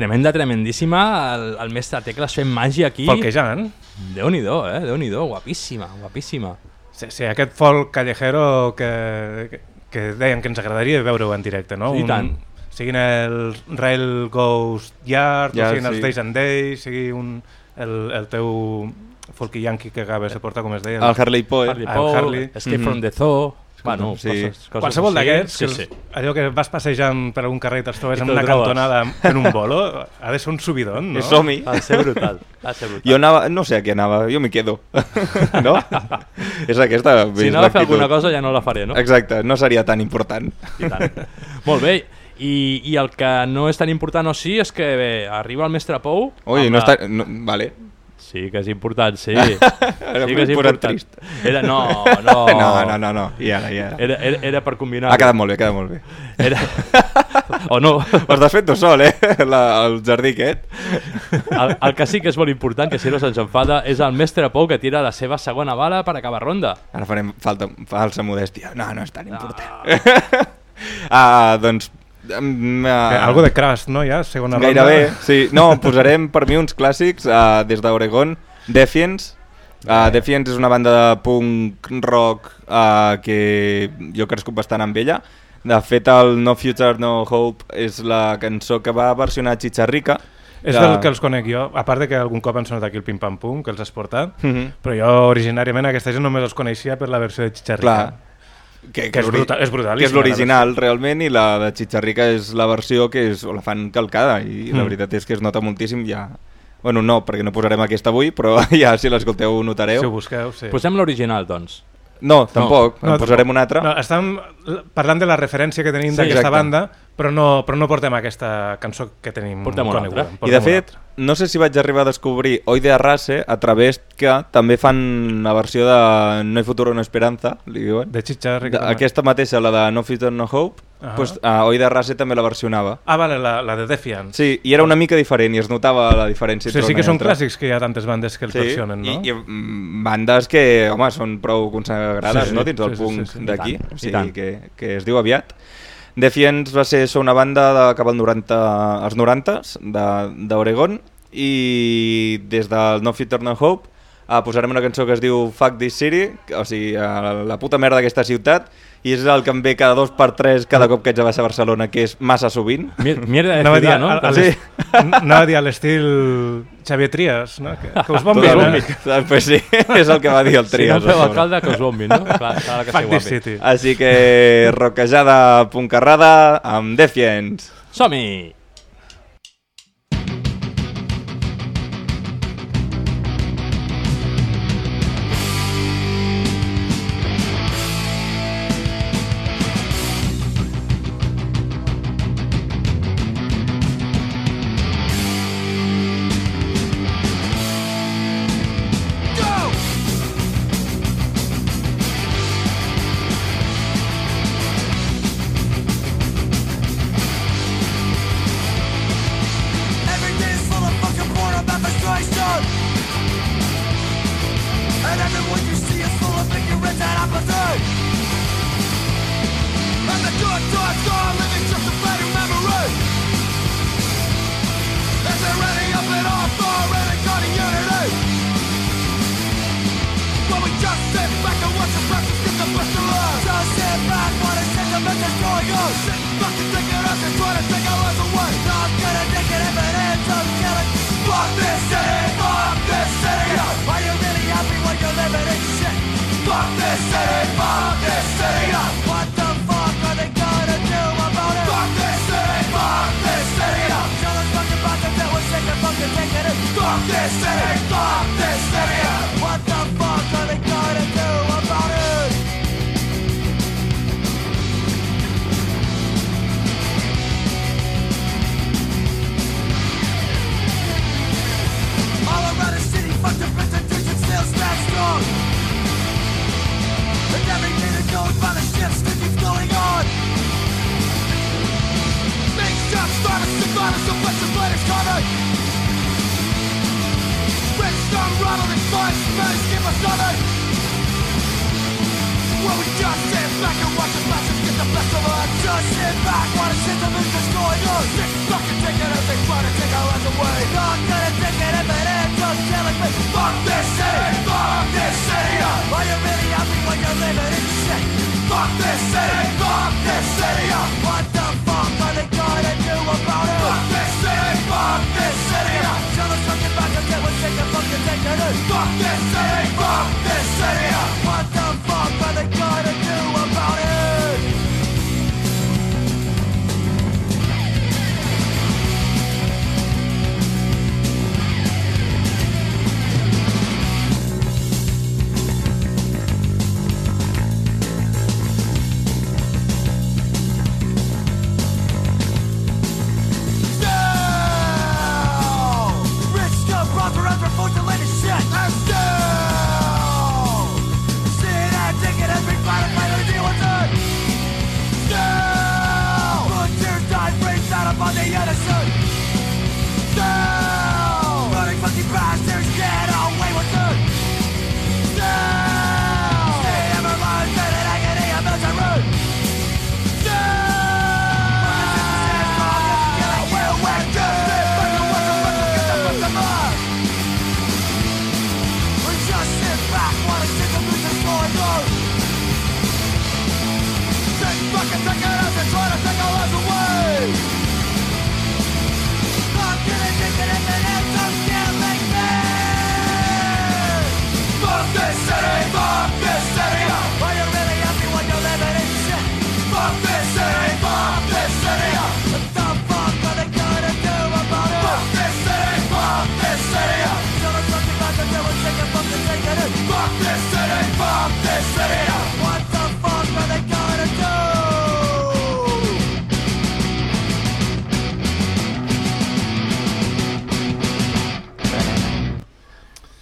Tremenda, tremendíssima. El, el mestre Tecles fent màgia aquí. Folquejant. Déu-n'hi-do, eh? Déu-n'hi-do. Guapíssima, guapíssima. Sí, sí, aquest folk callejero que, que, que deien que ens agradaria veure-ho en directe, no? I tant. siguin el Rail Ghost Yard, Ja, o siguin sí. els Days and Days, sigui un, el, el teu folky yankee que acabes de portar, com es deia? El Harley Poe. Harley Paul, Harley. Escape Mhm. from the Zoo... Bueno, sí. coses, coses Qualsevol d'aquests, Sí, que sí. allò que vas passejant per algun carrer i te'ls trobes I en una trobes. cantonada en un bolo, ha de ser un subidón, no? Som-hi. Ha de ser brutal. Ha de ser brutal. Jo anava, no sé a què anava, jo m'hi quedo. no? És aquesta. si anava a fer alguna cosa ja no la faré, no? Exacte, no seria tan important. I tant. Molt bé. I, I el que no és tan important o sí és que bé, arriba el mestre Pou... Ui, no la- està... No, vale. Sí que és important, sí. Ara sí que és important. trist. Era, no, no. No, no, no, no. I ara, i ara. Era, era, era per combinar. Ha quedat molt bé, ha quedat molt bé. Era... o no. Ho estàs fent tu sol, eh? La, el jardí aquest. El, el que sí que és molt important, que si no se'ns enfada, és el mestre Pou que tira la seva segona bala per acabar ronda. Ara farem falta, falsa modèstia. No, no és tan important. Ah, doncs... Um, Que uh, Algo de Crash, no, ja? Segona Gairebé, ronda. sí. No, posarem per mi uns clàssics uh, des d'Oregon. Defiance. Uh, Defiance és una banda de punk rock uh, que jo he crescut bastant amb ella. De fet, el No Future, No Hope és la cançó que va versionar Chicharrica. És de- del que els conec jo, a part de que algun cop han sonat aquí el Pim Pam Pum, que els has portat, Mhm. però jo originàriament aquesta gent només els coneixia per la versió de Chicharrica. Clar. Que, Que és brutal- és Que és l'original, realment, i la de Chicharrica és la versió que és, la fan calcada, i la Mm. veritat és que es nota moltíssim ja... Bueno, no, perquè no posarem aquesta avui, però ja si l'escolteu ho notareu. Si ho busqueu, sí. Posem l'original, doncs. No, tampoc, no, en posarem una altra. No, estàvem parlant de la referència que tenim Sí, d'aquesta banda, però no, però no portem aquesta cançó que tenim Portem una coneguda. altra. I Portem de una fet, altra. no sé si vaig arribar a descobrir Oi de Arrase a través que també fan la versió de No hay futuro, no esperanza, li diuen. De Chicharrica. De, també. aquesta mateixa, la de No Future, No Hope, Ahà. pues, uh, Oi de Arrase també la versionava. Ah, vale, la, la de Defiance. Sí, i era una mica diferent i es notava la diferència. sí, entre sí una que i són altra. clàssics que hi ha tantes bandes que els versionen, no? i, i mm, bandes que, home, són prou consagrades, Sí, sí, no?, dins del sí, sí, punk sí, sí. d'aquí, I o i sigui, que, que es diu aviat. Defiance va ser una banda de cap al 90, als 90 de- d'Oregon i des del No Future No Hope uh, posarem una cançó que es diu Fuck This City, o sigui, uh, la puta merda d'aquesta ciutat, i és el que em ve cada dos per tres cada cop que baixar a Barcelona, que és massa sovint. Mier- Mierda de Anava a dir, ciutat, no? Sí. anava a dir a l'estil Xavier Trias, no? que, que us bombin, Totalment. eh? Pues sí, és el que va dir el Si Trias. no feu alcalde, que us bombin, no? Clar, clar que sí, this guapi. city. Així que roquejada puncarrada amb Defiance. Som-hi!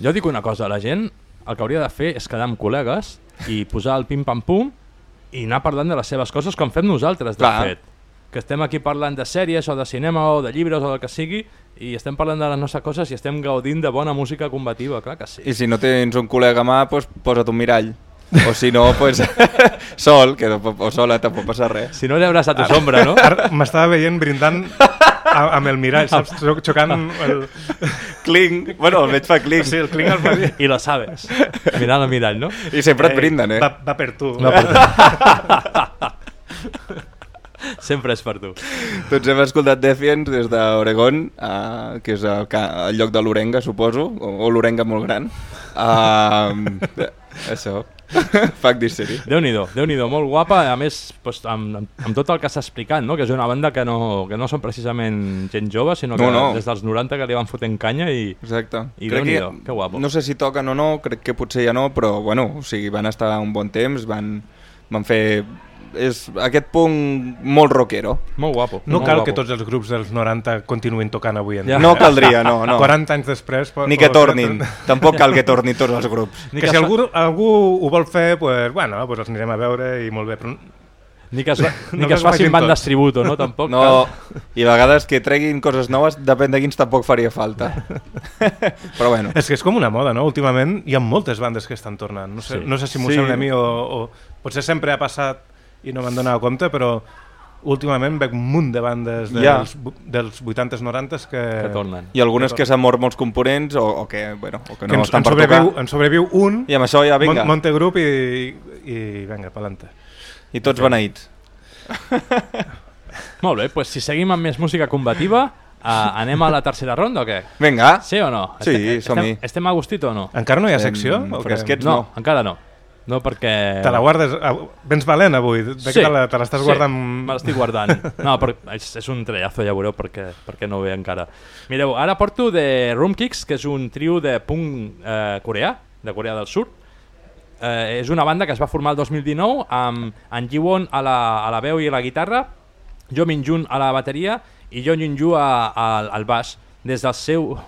Jo dic una cosa, la gent el que hauria de fer és quedar amb col·legues i posar el pim-pam-pum i anar parlant de les seves coses com fem nosaltres, de Clar. fet. Que estem aquí parlant de sèries o de cinema o de llibres o del que sigui i estem parlant de les nostres coses i estem gaudint de bona música combativa, clar que sí. I si no tens un col·lega a mà, doncs posa't un mirall. O si no, pues, sol, que no, o sola tampoc passa res. Si no li hauràs a tu sombra, no? M'estava veient brindant a- amb el mirall, saps? Xo- Xocant el... Cling, bueno, el veig fa cling. Sí, el cling el fa. I lo sabes. Mirant al mirall, no? I sempre et brinden, eh? Va, va per tu. Va per Sempre és per tu. Doncs hem escoltat Defiants des d'Oregon, uh, que és el, ca- el lloc de l'Orenga, suposo, o, o l'Orenga molt gran. Uh, això, Fuck this city. Déu-n'hi-do, déu nhi déu molt guapa, a més doncs, amb, amb, amb tot el que s'ha explicat, no? que és una banda que no, que no són precisament gent jove, sinó que No, no. des dels 90 que li van fotent canya i, Exacte. i Crec déu-n'hi-do, que guapo. No sé si toquen o no, crec que potser ja no, però bueno, o sigui, van estar un bon temps, van, van fer... És aquest punt molt rockero. Molt guapo. No molt cal guapo. que tots els grups dels 90 continuïn tocant avui en dia. Ja. No caldria, no, no. 40 anys després... Ni que tornin. Tampoc cal que tornin tots els grups. Ni que que si algú, algú ho vol fer, pues, bueno, pues els anirem a veure i molt bé, però Ni que es, fa- No ni que es facin facin bandes tot. tributo, no? Tampoc No, cal. i a vegades que treguin coses noves, depèn de quins tampoc faria falta. Però bueno, És que és com una moda, no? Últimament hi ha moltes bandes que estan tornant. No sé, Sí. no sé si m'ho Sí. sembla a mi o, o potser sempre ha passat i no m'han donat compte, però últimament veig un munt de bandes Ja. dels, bu- dels 80s, 90s que... Que tornen. i algunes que s'han mort molts components o, o que, bueno, o que que no ens, estan en, per sobreviu, tocar. en sobreviu un, I amb això ja vinga. Mon Monte Group i, i vinga, pa'lante. I tots beneïts. Molt bé, doncs si seguim amb més música combativa, uh, anem a la tercera ronda o què? Vinga. Sí o no? Sí, estem, som-hi. estem, estem a gustit o no? Encara no hi ha Estem secció? o què? fresquets. No, no. encara no. No, perquè... Te la guardes... ah, Vens valent avui, de que te l'estàs guardant... me l'estic guardant. No, però és, és un trellazo, ja veureu perquè, perquè no ho ve encara. Mireu, ara porto de Room Kicks, que és un trio de punk eh, coreà, de Corea del Sud. Eh, és una banda que es va formar el 2019 amb en Jiwon a la, a la veu i a la guitarra, Jo Min Jun a la bateria i Jo Jin Ju a, a, al baix. Des del seu...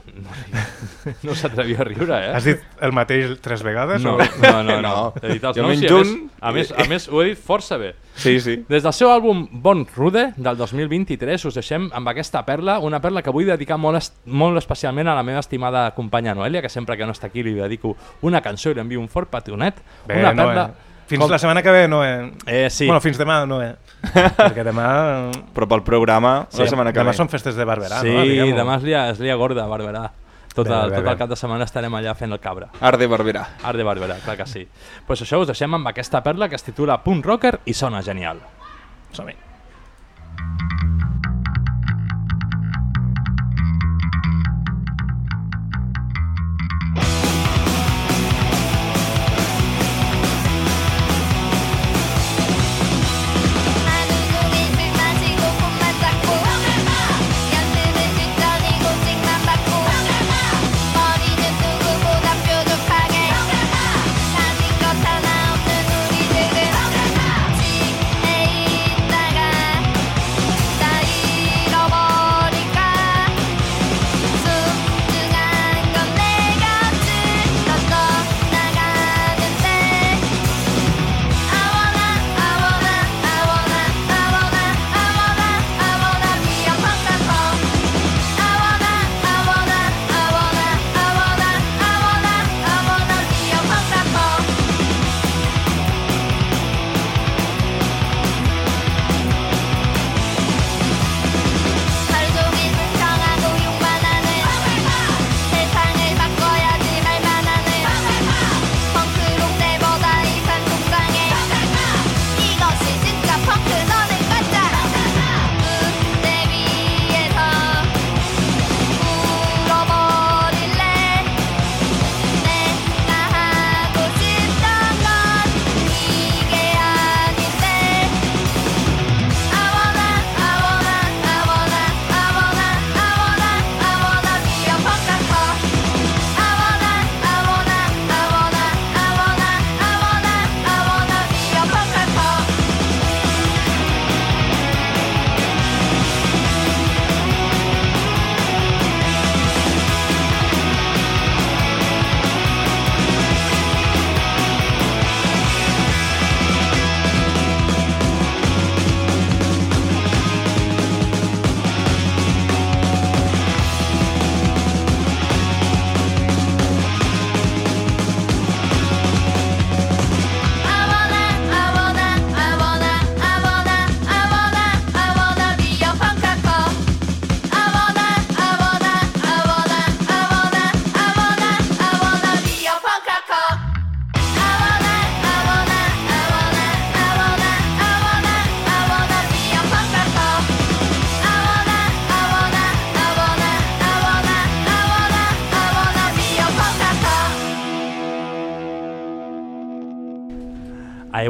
No s'atrevió a riure, eh? Has dit el mateix tres vegades? No, O... no, no, no. No. He dit els Jo noms i a més, Jun- a, més, a més ho he dit força bé. Sí, sí. Des del seu àlbum Bon Rude, del 2023, us deixem amb aquesta perla, una perla que vull dedicar molt, es molt especialment a la meva estimada companya Noelia, que sempre que no està aquí li dedico una cançó i li envio un fort patronet. Bé, una no, perla... eh? Fins la setmana que ve, no, eh? Eh, sí. Bueno, fins demà, no, eh? Perquè demà... Però pel programa, la setmana que demà ve. són festes de Barberà, sí, no? Diguem-ho. demà es lia, es lia gorda, Barberà. Tot, Bé, el, bé, tot bé. el cap de setmana estarem allà fent el cabra. Art de Barberà. Art de Barberà, clar que sí. pues això us deixem amb aquesta perla que es titula Punt Rocker i sona genial. Som-hi.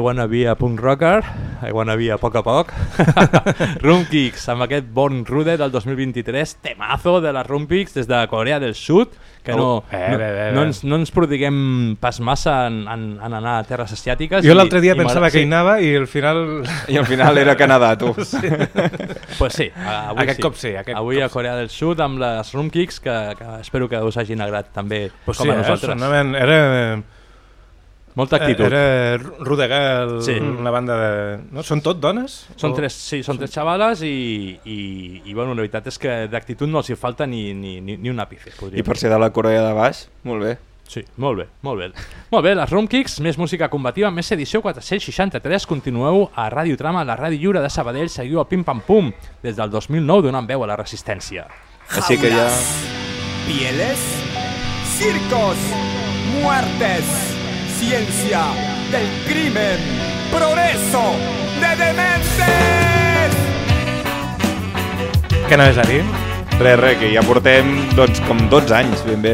Wanna be a punk rocker, I wanna be a poc a poc. Roomkicks, amb aquest Born Rude del 2023, temazo de les Roomkicks des de Corea del Sud, que no, Oh, eh, no, bé, bé, no, ens, no ens prodiguem pas massa en, en, en anar a terres asiàtiques. Jo l'altre dia i pensava que hi anava i al final... I al final era Canadà, tu. Pues sí, a- avui Aquest sí. cop sí, aquest avui cop a Corea del Sud amb les Roomkicks, que, que espero que us hagin agradat també Pues com sí, a eh, nosaltres. sonaven, era... Molta actitud. Era Rudegal, Sí. una banda de... No? Són tot dones? Són O- tres, sí, són tres xavales i, i, i bueno, la veritat és que d'actitud no els hi falta ni, ni, ni, ni un àpice. I per ser de la Corea de baix, molt bé. Sí, molt bé, molt bé. Molt bé, les Roomkicks, més música combativa, més edició 463. Continueu a Ràdio Trama, la ràdio lliure de Sabadell. Seguiu el Pim Pam Pum des del 2009 donant veu a la resistència. Així que ja... Pieles, circos, muertes, ciencia del crimen, progreso de dementes. Què anaves a dir? Res, res, que ja portem doncs, com 12 anys, ben bé.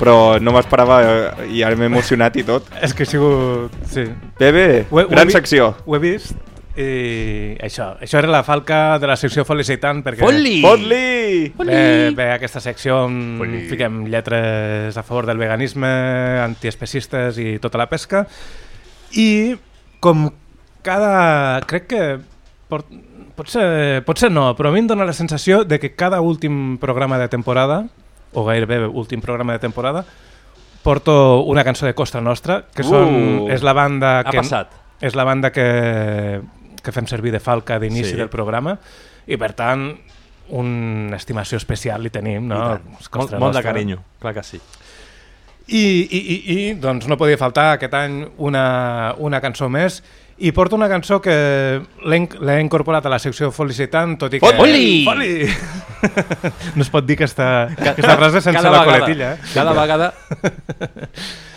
Però no m'esperava eh, i ara m'he emocionat i tot. És que he sigut... Sí. Bé, bé, Ho he- ho he gran secció. Ho he vist i això, això era la falca de la secció Felicitant perquè Fot-li! Fot-li! ve, ve aquesta secció on fiquem lletres a favor del veganisme, antiespecistes i tota la pesca i com cada... crec que pot, potser, potser no, però a mi em dóna la sensació de que cada últim programa de temporada o gairebé últim programa de temporada porto una cançó de Costa Nostra que són, Uh! és la banda Ha que passat. és la banda que, que fem servir de falca d'inici Sí. del programa i per tant una estimació especial li tenim, no? Molt, molt de carinyo, clar que sí. I, i, i, i doncs no podia faltar aquest any una, una cançó més i porto una cançó que l'he inc- l'he incorporat a la secció Felicitant, tot i que... Fot-li! Fot-li! no es pot dir aquesta, aquesta frase sense cada la vegada, coletilla. Eh? Cada vegada...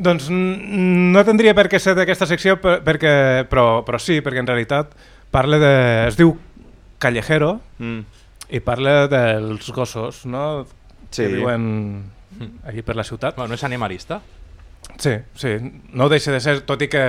Doncs no tindria per què ser d'aquesta secció, per, perquè, però, però sí, perquè en realitat parla de... es diu Callejero Mm. i parla dels gossos, no? Sí. Que viuen allí per la ciutat. Bueno, és animalista. Sí, sí, no deixa de ser, tot i que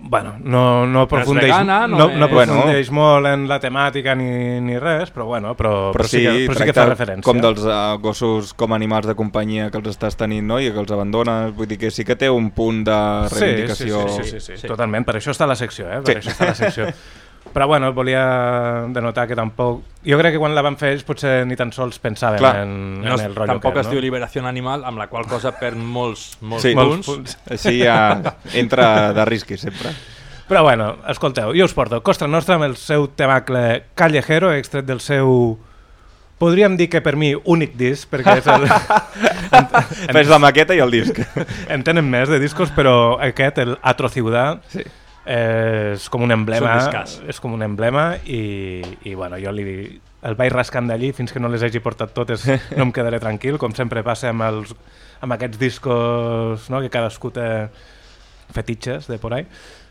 bueno, no, no aprofundeix, vegana, no no, no aprofundeix molt en la temàtica ni, ni res, però bueno, però, Però, sí, sí, que, però sí que fa referència. com dels uh, gossos com animals de companyia que els estàs tenint no? i que els abandones, vull dir que sí que té un punt de reivindicació. Sí, sí, sí, sí, sí, sí, totalment, per això està la secció, eh? per Sí. això està la secció. Però bueno, volia denotar que tampoc... Jo crec que quan la van fer ells potser ni tan sols pensaven Clar. en, No, en el rotllo tampoc que, es diu Liberació Animal, amb la qual cosa perd molts, molts Sí, punts. Així ja entra de risqui sempre. Però bueno, escolteu, jo us porto Costa Nostra amb el seu temacle Callejero, extret del seu... Podríem dir que per mi únic disc, perquè és el... Fes la maqueta i el disc. en tenen més de discos, però aquest, el Atro Ciudad, és com un emblema. És com un emblema i, i bueno, jo li, el vaig rascant d'allí fins que no les hagi portat totes no em quedaré tranquil, com sempre passa amb, els, amb aquests discos no, que cadascú té fetitxes de por ahí.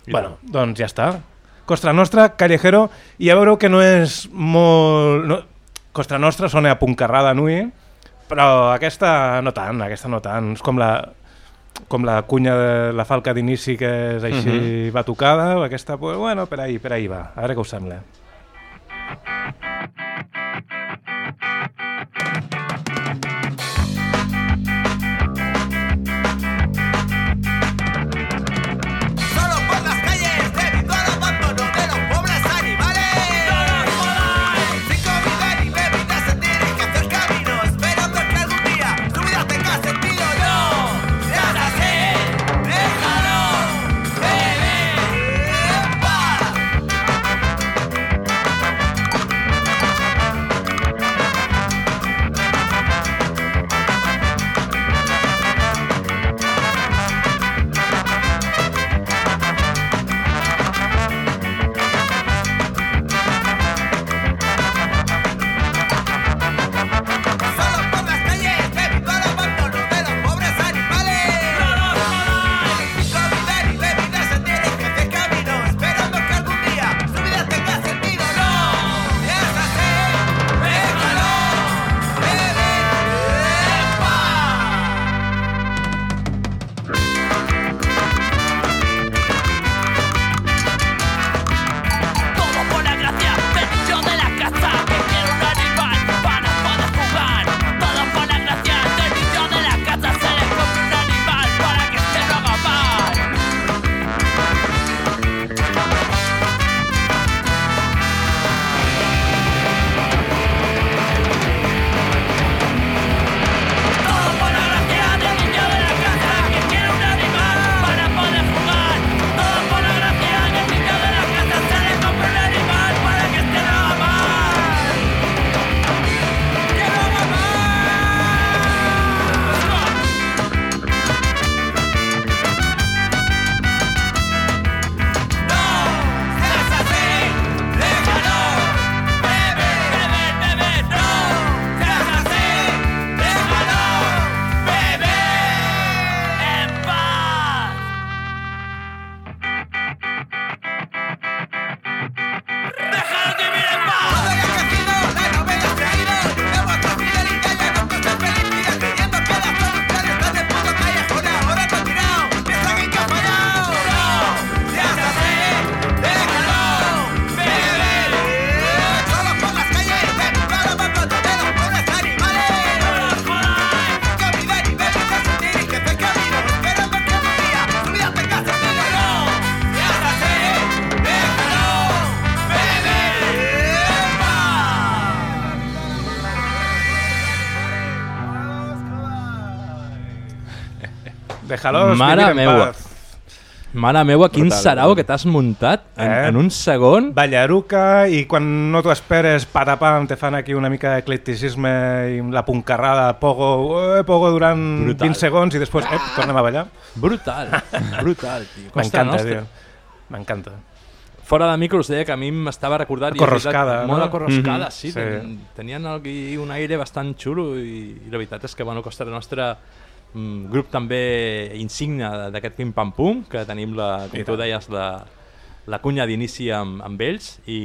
I bueno, doncs ja està. Costa Nostra, Callejero, i ja veureu que no és molt... No, Costa Nostra sona a puncarrada nui, però aquesta no tant, aquesta no tant. És com la, com la cunya de la falca d'inici que és així uh -huh. batucada, aquesta, pues, bueno, per ahí, per ahí va. A veure què us sembla. Solo Déjalos Mare vivir en meua. paz. Mare meua, quin Brutal, sarau brutal. que t'has muntat en, Eh? en un segon. Ballaruca i quan no t'ho esperes, patapam, te fan aquí una mica d'eclecticisme i la puncarrada, pogo, eh, pogo durant Brutal. 20 segons i després, eh, tornem a ballar. Brutal, brutal, tio. M'encanta, nostra. tio. M'encanta. Fora de micro us deia que a mi m'estava recordant... i és Corroscada, veritat, Molt no? acorroscada, Mhm. sí. Sí. ten- Tenien aquí un aire bastant xulo i, i la veritat és que, bueno, Costa Nostra mm, grup també insigne d'aquest Pim Pam Pum, que tenim, la, com tu deies, la, la cunya d'inici amb, amb ells i,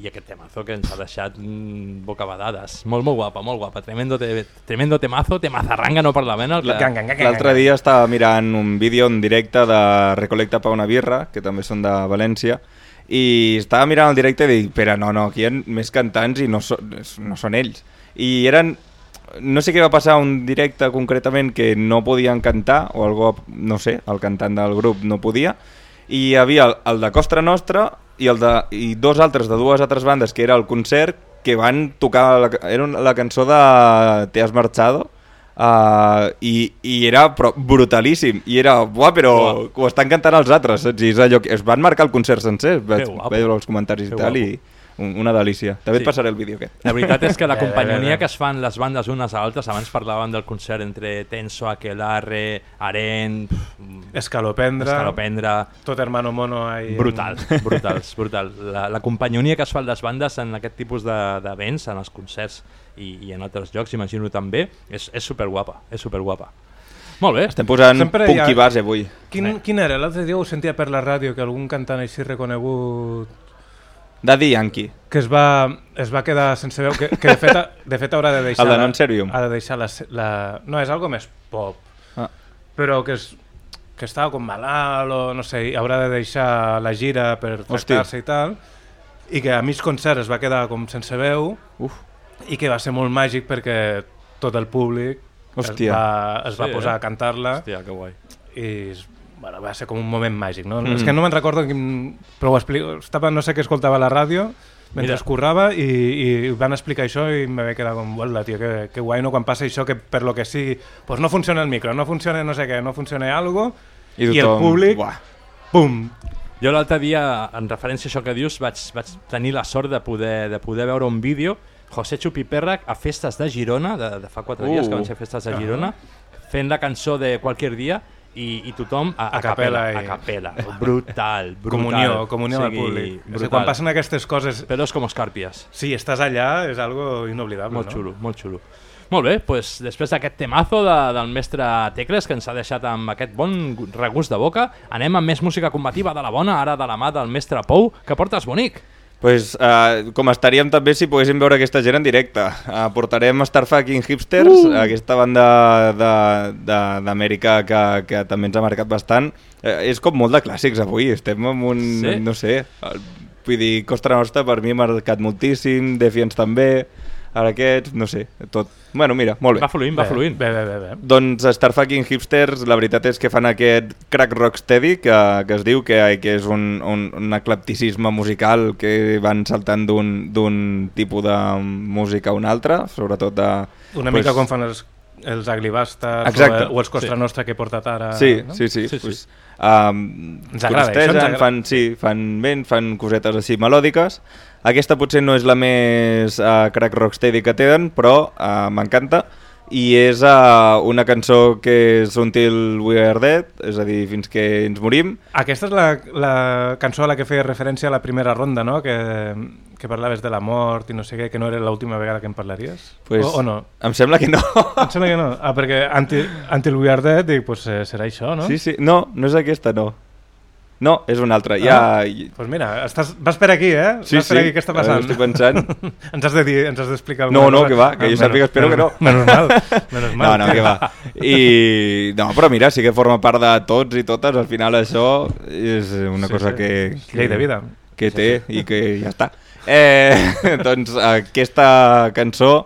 i aquest temazo que ens ha deixat mm, bocabadades. Molt, molt guapa, molt guapa. Tremendo, te, tremendo temazo, temazarranga no per la vena. Que... L'altre dia estava mirant un vídeo en directe de Recolecta pa una birra, que també són de València, i estava mirant el directe i dic, però no, no, aquí hi ha més cantants i no, so, no són ells. I eren... No sé què va passar un directe concretament que no podien cantar, o algo, no sé, el cantant del grup no podia, i hi havia el, el de Costra Nostra i, el de, i dos altres de dues altres bandes, que era el concert, que van tocar la, era una- la cançó de Te has marchado, Uh, i, i era però, brutalíssim i era, buah, però Buah. ho estan cantant els altres saps? I és allò que es van marcar el concert sencer vaig guapo. veure els comentaris Que i tal i un, una delícia també Sí. et passaré el vídeo aquest La veritat és que la companyonia que es fan les bandes unes a altres, abans parlaven del concert entre Tenso, Aquelarre, Aren, Escalopendra, Escalopendra... tot hermano mono ahí. en- Brutal, brutal, brutal. La, la companyonia que es fan les bandes en aquest tipus de- d'events, en els concerts i, i en altres llocs, imagino també, és, és superguapa, és superguapa. Molt bé. estem posant Sempre hi ha- punky base avui Quin, quin era? L'altre dia ho sentia per la ràdio, que algun cantant així reconegut Daddy Yankee que es va, es va quedar sense veu, que, que de, fet, de fet haurà de deixar... El de la- Non Servium. Ha de deixar la, la... No, és algo més pop, ah. però que, és, que estava com malalt o no sé, i haurà de deixar la gira per tractar-se i tal, i que a mig concert es va quedar com sense veu, Uf. i que va ser molt màgic perquè tot el públic Hòstia. es va, es va Sí, posar eh? a cantar-la Hòstia, que guai. i es- bueno, va ser com un moment màgic, no? Mm. És que no me'n recordo, quin, però ho explico, estava, no sé què escoltava a la ràdio mentre Mira. es currava i, i van explicar això i em vaig quedar com, uala, tio, que, que guai, no? Quan passa això, que per lo que sigui, pues no funciona el micro, no funciona no sé què, no funciona algo, i, I el tothom, públic- Buah. pum, Jo l'altre dia, en referència a això que dius, vaig, vaig tenir la sort de poder, de poder veure un vídeo José Chupipérrac a festes de Girona, de, de fa quatre dies Uh. que van ser festes de Girona, fent la cançó de Qualquier dia i, i tothom a, a, A capella i- a capella. Brutal, brutal. comunió, comunió O sigui, públic. És que Brutal. quan passen aquestes coses, Pelos com escàrpies. si estàs allà, és algo inoblidable, Molt no? xulo, molt xulo. Molt bé, doncs després d'aquest temazo de, del mestre Tecles, que ens ha deixat amb aquest bon regust de boca, anem amb més música combativa de la bona, ara de la mà del mestre Pou, que portes bonic. Pues, uh, com estaríem també si poguéssim veure aquesta gent en directe. Uh, portarem Starfucking Hipsters, uh! aquesta banda de- de- d'Amèrica que, que també ens ha marcat bastant. Uh, és com molt de clàssics avui, estem amb un... Sí? no sé, el, vull dir, Costa Nostra per mi ha marcat moltíssim, Defiants també, ara aquests, no sé, tot. Bueno, mira, molt bé. Va fluint, va Bé, fluint. Bé, bé, bé, bé. Doncs Starfucking Hipsters, la veritat és que fan aquest crack rocksteady, que, que es diu que, que és un, un, un eclecticisme musical que van saltant d'un d'un tipus de música a un altre, sobretot de... Una pues, mica com fan els, els Aglibastas Exacte. o, o els Costa Sí. Nostra que porta Tara. Sí, no? sí, sí. Sí, sí. Pues, um, Ens agrada, això ens agrada. fan, sí, fan ben, fan cosetes així melòdiques. Aquesta potser no és la més uh, crack rocksteady que tenen, però uh, m'encanta. I és uh, una cançó que és Until We Are Dead, és a dir, fins que ens morim. Aquesta és la, la cançó a la que feia referència a la primera ronda, no? Que, que parlaves de la mort i no sé què, que no era l'última vegada que en parlaries? Pues, o, o no? Em sembla que no. Em sembla que no. Ah, perquè Until, Until We Are Dead, dic, pues, serà això, no? Sí, sí. No, no és aquesta, no. No, és una altra. Ja... Ah. Pues mira, estàs, vas per aquí, eh? Sí, vas per sí. aquí, què està Ara passant? estic pensant. ens has de dir, ens has d'explicar No, alguna no, cosa? que va, que jo Ah, sàpiga, espero que no. Menos mal, menos mal. No, no, que va. I, no, però mira, sí que forma part de tots i totes, al final això és una Sí, cosa sí. que. Llei de vida. Que té i que ja està. Eh, doncs aquesta cançó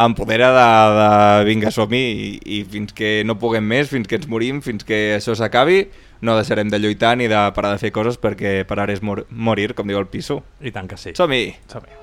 empodera de, de vinga, som-hi i, i fins que no puguem més, fins que ens morim, fins que això s'acabi, no deixarem de lluitar ni de parar de fer coses perquè parar és mor morir, com diu el piso. I tant que sí. Som-hi! Som-hi.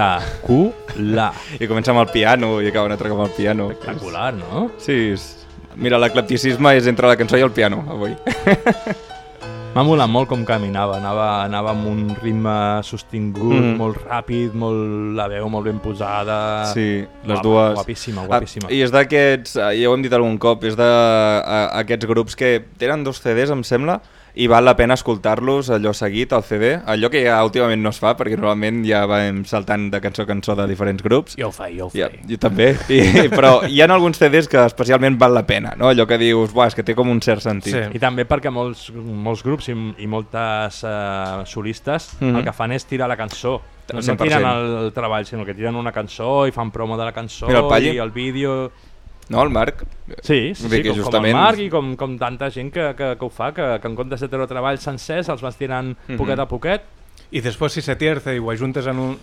Espectacular. I comença amb el piano i acaba un altre com el piano. Espectacular, no? Sí, és... mira, l'eclepticisme és entre la cançó i el piano, avui. M'ha molat molt com caminava, anava, anava amb un ritme sostingut, Mm. molt ràpid, molt, la veu molt ben posada... Sí, les Guapa, dues. Guapíssima, guapíssima. Ah, I és d'aquests, eh, ja ho hem dit algun cop, és d'aquests grups que tenen dos CDs, em sembla, i val la pena escoltar-los allò seguit, al CD, allò que ja últimament no es fa, perquè normalment ja vam saltant de cançó a cançó de diferents grups. Jo ho faig, jo ho Ja, faig. jo també, I, però hi ha alguns CDs que especialment val la pena, no? allò que dius, buah, és que té com un cert sentit. Sí. I també perquè molts, molts grups i, i moltes uh, solistes Mhm. el que fan és tirar la cançó. No 100%. tiren el, el treball, sinó que tiren una cançó i fan promo de la cançó Mira, el i el vídeo... No, el Marc? Sí, sí, sí que com, justament- com el Marc i com, com tanta gent que, que, que ho fa, que, que en comptes de treure treballs sencers els vas tirant Mhm. poquet a poquet. I després si se tierce i ho ajuntes en un...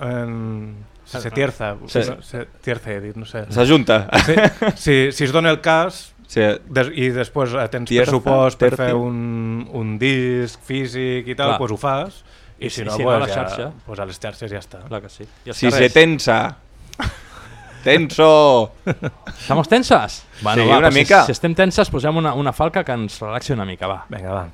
En... Si se tierza, Sí. se, se tierce, he dit, no sé. S'ajunta. Sí, si, si es dona el cas Sí, des, i després tens Tierza, pressupost per fer un, un disc físic i tal, doncs ho fas. I, I si si- no, si no, pues, a la ja, xarxa. pues a les xarxes ja està. Clar que sí. Els si se carrers. tensa. Tenso. Estamos tensas? Bueno, Sí, va, una pues mica. Si, si estem tenses, posem una, una falca que ens relaxi una mica, va. Vinga, va.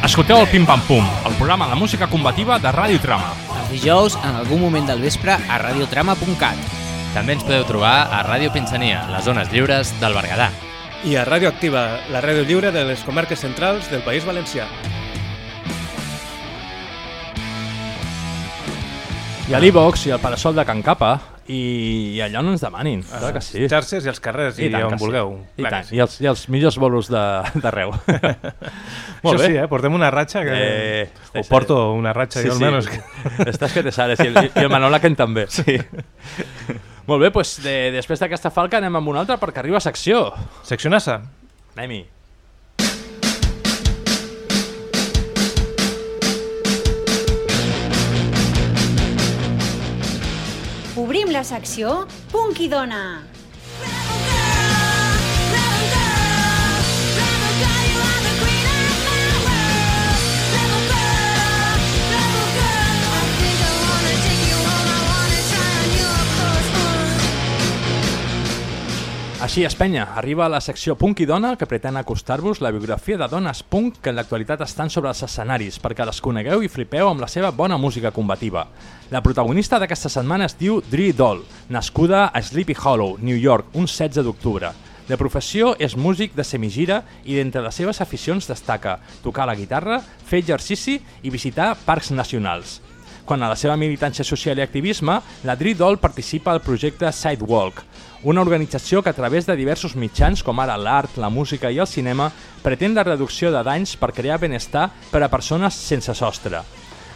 Escolteu el Pim Pam Pum, el programa de música combativa de Ràdio Trama. Els dijous, en algun moment del vespre, a radiotrama.cat. També ens podeu trobar a Ràdio Pinsania, les zones lliures del Berguedà. I a Ràdio Activa, la ràdio lliure de les comarques centrals del País Valencià. I a l'Ivox i al Parasol de Can Capa, i, i allà on ens demanin, A clar que les sí. xarxes i als carrers i, tant on que sí. vulgueu. I, tant, sí. I, els, I els millors bolos de- d'arreu. Això sí, eh? Portem una ratxa que... Eh, o porto una ratxa, jo almenys. Que... Estàs que te sales, i el, i el Manol Aken també. Sí. Molt bé, doncs de, després d'aquesta falca anem amb una altra perquè arriba secció. Secció NASA. Anem-hi. Obrim la secció Punk i Dona. Així és, penya, arriba la secció Punk i Dona que pretén acostar-vos la biografia de dones punk que en l'actualitat estan sobre els escenaris perquè les conegueu i flipeu amb la seva bona música combativa. La protagonista d'aquesta setmana es diu Dri Doll, nascuda a Sleepy Hollow, New York, un 16 d'octubre. De professió és músic de semigira i d'entre les seves aficions destaca tocar la guitarra, fer exercici i visitar parcs nacionals. Quan a la seva militància social i activisme, la Dri Doll participa al projecte Sidewalk, una organització que a través de diversos mitjans com ara l'art, la música i el cinema pretén la reducció de danys per crear benestar per a persones sense sostre.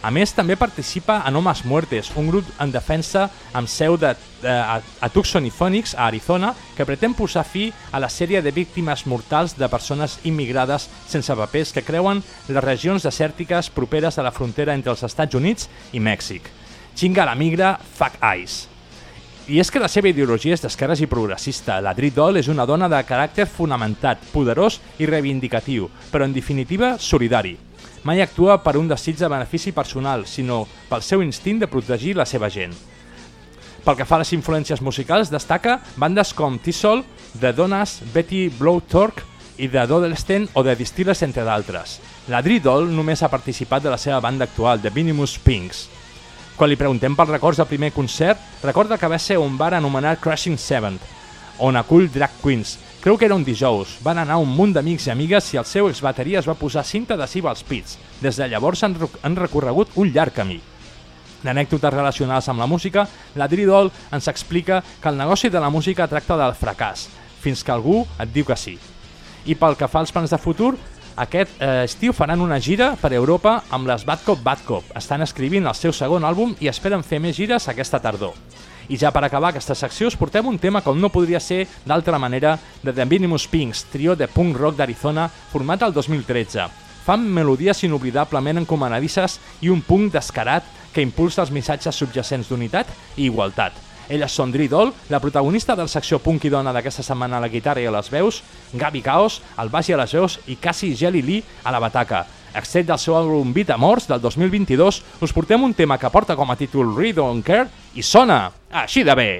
A més, també participa a Nomas Muertes, un grup en defensa amb seu de, de, a, a Tucson i Phoenix, a Arizona, que pretén posar fi a la sèrie de víctimes mortals de persones immigrades sense papers que creuen les regions desèrtiques properes a la frontera entre els Estats Units i Mèxic. Xinga la migra, fuck ice. I és que la seva ideologia és d'esquerres i progressista. La Drit Doll és una dona de caràcter fonamentat, poderós i reivindicatiu, però en definitiva solidari. Mai actua per un desig de benefici personal, sinó pel seu instint de protegir la seva gent. Pel que fa a les influències musicals, destaca bandes com Tissol, The Donas, Betty Blowtork i The Dodelsten o The Distillers, entre d'altres. La Drit Doll només ha participat de la seva banda actual, The Minimus Pinks. Quan li preguntem pels records del primer concert, recorda que va ser un bar anomenat Crashing Seventh, on acull drag queens. Creu que era un dijous. Van anar un munt d'amics i amigues i el seu exbateria es va posar cinta adhesiva als pits. Des de llavors han, han recorregut un llarg camí. D'anècdotes relacionades amb la música, la Dridol ens explica que el negoci de la música tracta del fracàs, fins que algú et diu que sí. I pel que fa als plans de futur, aquest eh, estiu faran una gira per Europa amb les Bad Cop Bad Cop. Estan escrivint el seu segon àlbum i esperen fer més gires aquesta tardor. I ja per acabar aquesta secció us portem un tema com no podria ser d'altra manera de The Minimus Pinks, trio de punk rock d'Arizona format el 2013. Fan melodies inoblidablement encomanadisses i un punk descarat que impulsa els missatges subjacents d'unitat i igualtat. Elles són Dridol, la protagonista del secció Punk i Dona d'aquesta setmana a la guitarra i a les veus, Gabi Caos, al baix i a les veus i Cassie Jelly Lee a la bataca. Extret del seu àlbum Beat Amors del 2022, us portem un tema que porta com a títol Read Don't Care i sona així de bé.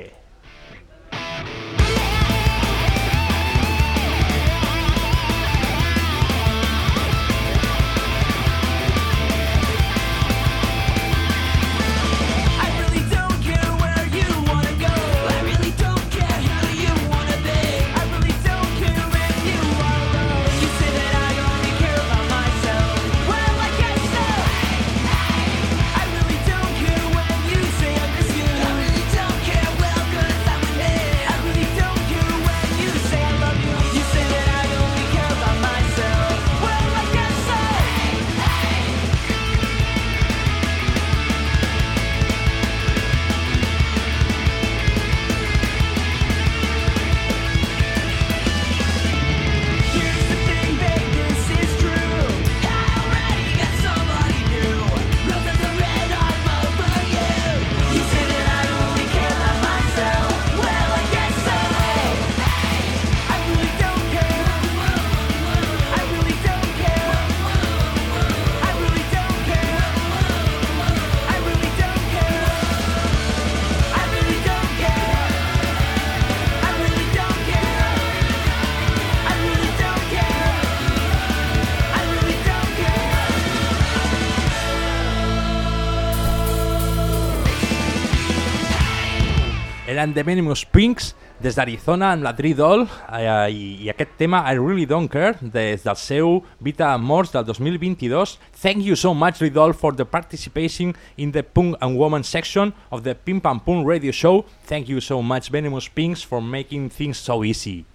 Eren The Minimus Pinks des d'Arizona amb la Tree Doll eh, i, i aquest tema I Really Don't Care des del seu Vita Morts del 2022 Thank you so much Ridol for the participation in the Punk and Woman section of the Pim Pam Pum radio show Thank you so much Venomous Pinks for making things so easy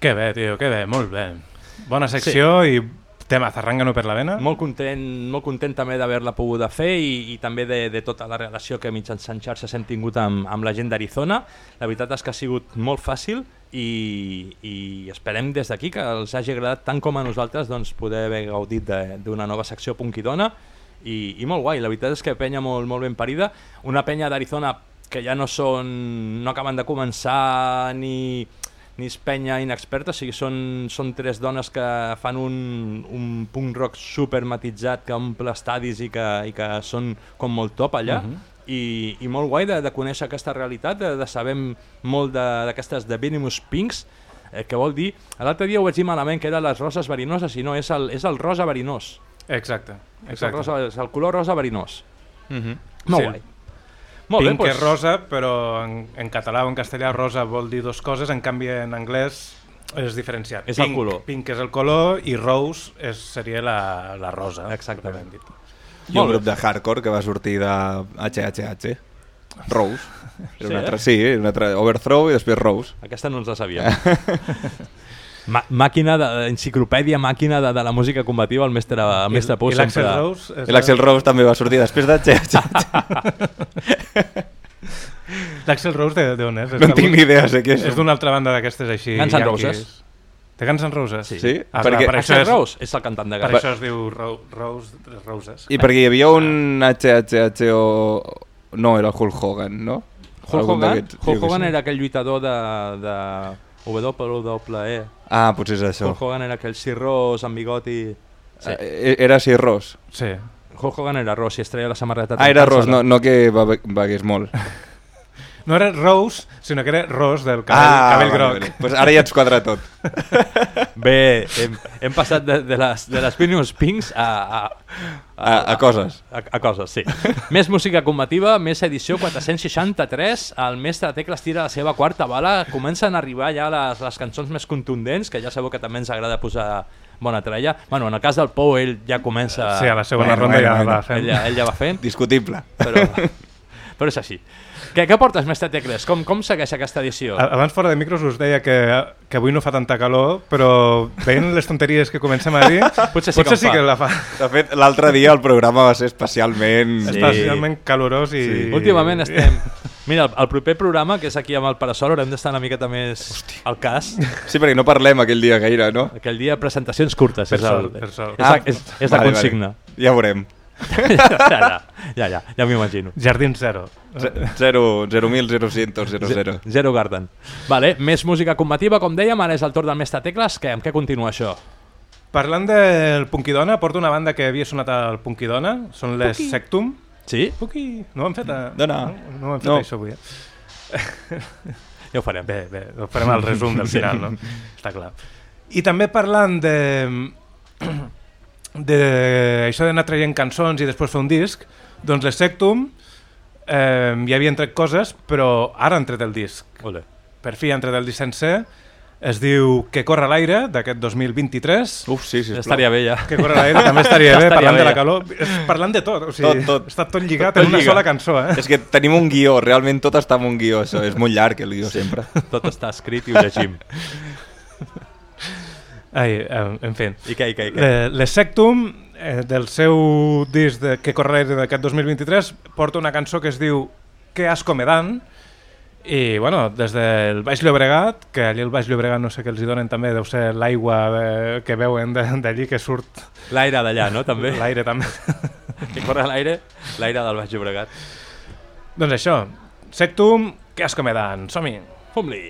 Que bé, tio, que bé, molt bé. Bona secció sí. i tema zarrangano per la vena. Molt content, molt content també d'haver-la poguda fer i, i també de, de tota la relació que mitjançant xarxes hem tingut amb, amb la gent d'Arizona. La veritat és que ha sigut molt fàcil i, i esperem des d'aquí que els hagi agradat tant com a nosaltres doncs, poder haver gaudit d'una nova secció Punk i Dona i, i molt guai, la veritat és que penya molt, molt ben parida, una penya d'Arizona que ja no són, no acaben de començar ni, ni és penya inexperta, o sigui, són, són tres dones que fan un, un punk rock super matitzat que omple estadis i que, i que són com molt top allà. Mhm. I, i molt guai de, de conèixer aquesta realitat, de, de saber molt de- d'aquestes de, Venomous Pinks, eh, que vol dir, l'altre dia ho vaig dir malament, que eren les roses verinoses, i no, és el, és el rosa verinós. Exacte, És el, exacte. rosa, és el color rosa verinós. Mhm. Molt Sí. guai. Molt Pink bé, és doncs, rosa, però en, en català o en castellà rosa vol dir dues coses, en canvi en anglès és diferenciat. És el pink, color. Pink és el color i rose és, seria la, la rosa. Exactament. Dit. I un grup de hardcore que va sortir de HHH. Rose. Era Sí, un altre, eh? sí, un altre Overthrow i després Rose. Aquesta no ens la sabíem. Ma màquina de, enciclopèdia, màquina de, de la música combativa, el mestre, el mestre Pou i l'Axl sempre... Rose és I l'Axel Rose també va sortir després de L'Axel Rose de- d'on és? No en tinc ni idea, sé què és. És d'una altra banda d'aquestes així. Guns N'. Roses. De Guns N' Roses? Sí. Sí? Ah, Perquè- per Axl és, Rose és el cantant de per Guns. això es diu Ro Rose, Roses. I perquè hi havia un HHH o... No, era Hulk Hogan, no? Hulk Hogan, Hulk Hogan era aquell lluitador de, de WWE. Ah, potser és això. Hulk Hogan era aquell cirrós amb bigoti... Sí. Eh, Era ros. Sí. Hulk Hogan era ros i es treia la samarreta. Ah, era ros, no, no que va- begués molt. No era Rose, sinó que era Rose del cabell, ah, cabell groc. Vale. Pues ara ja ens quadra tot. Bé, hem, hem passat de, de, les, de les Pinions Pinks a, a, A, a coses. A, a coses, sí. més música combativa, més edició 463. El mestre Tecles tira la seva quarta bala. Comencen a arribar ja les, les cançons més contundents, que ja sabeu que també ens agrada posar bona tralla. Bueno, en el cas del Pou, ell ja comença... Sí, a la segona ronda ja va fent. Ell, ell ja va fent. Discutible. Però, però és així. Què, què portes, mestre Tecles? Com, com segueix aquesta edició? A- Abans fora de micros us deia que, que avui no fa tanta calor, però veient les tonteries que comencem a dir, Potser sí que potser en sí fa. que la fa. De fet, l'altre dia el programa va ser especialment... Sí. Especialment calorós i... Sí. Últimament estem... Mira, el, el proper programa, que és aquí amb el Parasol, haurem d'estar una miqueta més Hòstia. al cas. Sí, perquè no parlem aquell dia gaire, no? Aquell dia presentacions curtes. Per és, el, sol, per sol. és, la, és, és la vale, consigna. Vale. Ja veurem. Ja, ja, ja, ja, ja m'ho imagino. Jardín zero. 0, 0.000, 00. Zero Garden. Vale, més música combativa, com dèiem, ara és el torn del mestre Tecles. Què, amb què continua això? Parlant del Punkidona, porto una banda que havia sonat al Punkidona, són les Punky. Sectum. Sí? Puki. No ho hem fet, a... Dona. no, no ho hem fet No. això avui. Eh? Ja ho farem. Bé, bé, ho farem al resum del Sí. final, no? Està clar. I també parlant de, de això d'anar traient cançons i després fer un disc, doncs les Sectum eh, ja havien tret coses, però ara han tret el disc. Ole. Per fi han tret el disc sencer, es diu Que corre l'aire, d'aquest 2023. Uf, sí, sisplau. Estaria bé ja. Que corre l'aire també estaria bé, Estaria parlant bé, de la calor. És, parlant de tot, o sigui, Tot, tot. està tot lligat Tot en una lliga. sola cançó. Eh? És que tenim un guió, realment tot està en un guió, això. És molt llarg el guió sempre. Tot està escrit i ho llegim. Ai, eh, en fi. I què, i què, i què? Le- Les Sectum, eh, del seu disc de, que corre d'aquest 2023, porta una cançó que es diu Que asco me dan, i bueno, des del Baix Llobregat, que allí al Baix Llobregat no sé què els hi donen també, deu ser l'aigua de- que veuen d'allí que surt L'aire d'allà, no? També. l'aire també. Que corre l'aire, l'aire del Baix Llobregat. doncs això, Sectum, Que asco me dan, som-hi. Fum-li!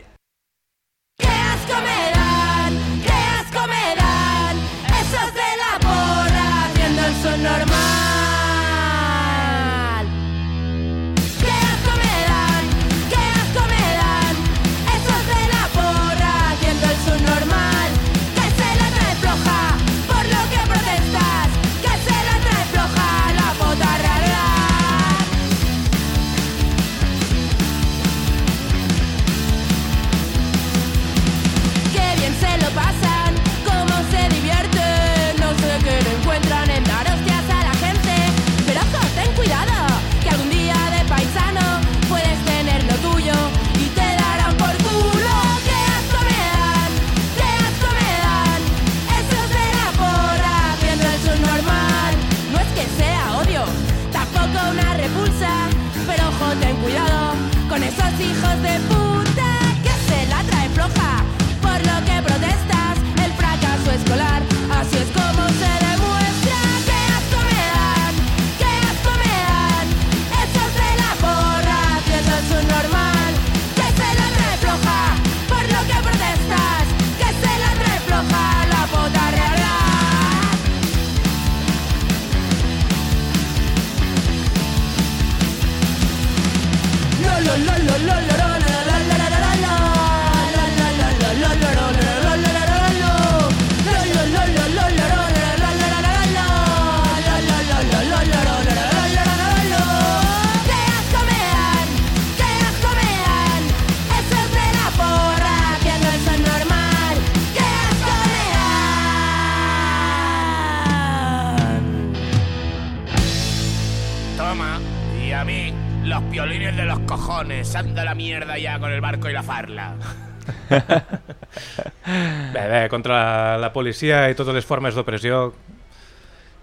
Bé, bé, contra la policia i totes les formes d'opressió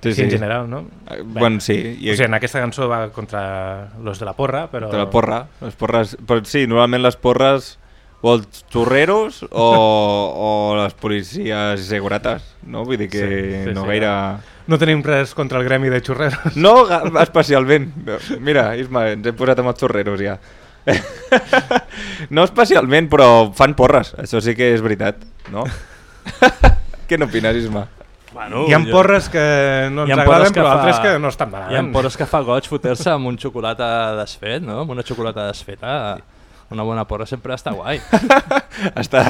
Sí, sí, en general, no? Eh, bueno, sí, i-. O sigui, en aquesta cançó va contra los de la porra, però... De la porra. Les porres, però sí, normalment les porres o els xurreros o, o les policies segurates, no? Vull dir que Sí, sí, no sí. gaire... No tenim res contra el gremi de xurreros. No, especialment. Mira, Isma, ens hem posat amb els xurreros ja. no especialment, però fan porres, això sí que és veritat, no? Què n'opines, Isma? Bueno, Hi ha jo- porres que no ens agraden, però altres que no estan Hi ha malament. porres que fa goig fotre-se amb un xocolata desfet, no? Amb una xocolata desfeta. Una bona porra sempre està guai. Està...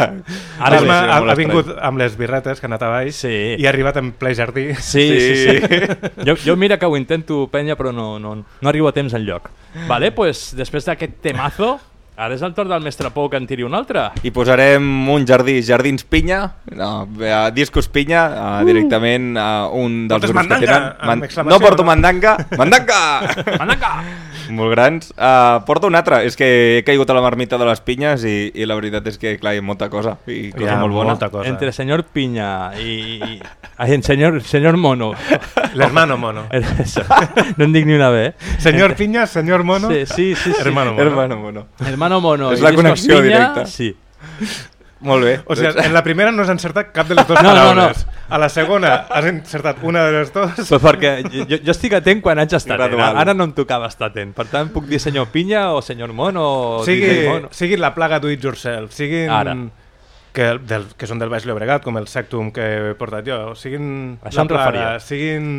Ara sí, ha, sí, ha, vingut amb les birretes que ha anat a baix Sí. i ha arribat en ple jardí. Sí, sí, sí. Jo, jo mira que ho intento, penya, però no, no, no arribo a temps enlloc. Vale, pues, després d'aquest temazo, ara és el torn del mestre Pou que en tiri un altre. I posarem un jardí, Jardins Pinya, no, a Discos Pinya, uh, directament a un dels Portes grups que mandanga, tenen. amb exclamació, no porto no? mandanga, mandanga! mandanga! Molt grans. Uh, porto un altre, és que he caigut a la marmita de les pinyes i, i la veritat és que, clar, hi ha molta cosa, i cosa ha molt bona. molta cosa. Entre senyor Piña i... i ai, en senyor, senyor Mono. L'hermano mono. Eso. No en dic ni una vez. Senyor Piña, senyor mono. Sí, sí, sí. sí. Hermano mono. Hermano mono. Hermano Mono. És la connexió directa. Sí. Molt bé. O sigui, en la primera no has encertat cap de les dues No, no, paraules. A la segona has encertat una de les dues. Però perquè jo, jo estic atent quan haig estat atent. Ara no em tocava estar atent. Per tant, puc dir senyor Pinya o senyor Mono o sigui, DJ Mono. sigui la plaga do it yourself, siguin Ara. que, del, que són del Baix Llobregat, com el Sectum que he portat jo, siguin Això la em referia. siguin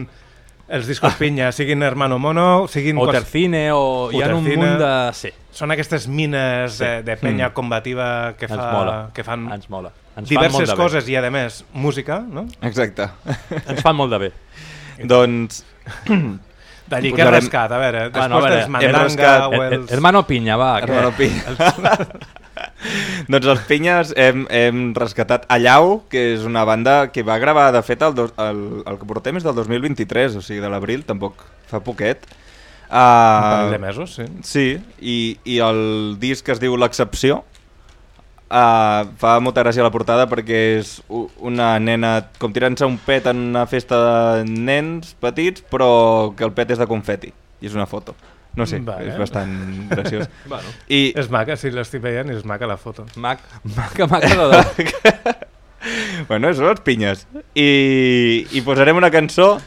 els discos pinya, siguin Hermano Mono, siguin... O cos- Tercine, o hi ha un munt de... Sí. Són aquestes mines Sí. de, de penya Mm. combativa que, Ens fa, mola. que fan Ens mola. Ens fan molt diverses bé. coses i, a més, música, no? Exacte. Ens fan molt de bé. doncs... D'allí, posarem- rascat? A veure, després Bueno, a veure, dels Mandanga o els... Hermano Pinya, va. que- Hermano Pinya. doncs els Pinyes hem, hem rescatat Allau, que és una banda que va gravar, de fet, el, dos, el, el que portem és del 2023, o sigui, de l'abril, tampoc fa poquet. Uh, de mesos, sí. Sí, i, i el disc es diu L'Excepció. Uh, fa molta gràcia la portada perquè és una nena com tirant-se un pet en una festa de nens petits però que el pet és de confeti i és una foto no sé, Vale. és bastant graciós Bueno. i És maca, si l'estic veient, és maca la foto. Mac, maca, maca de bueno, són els pinyes i, i posarem una cançó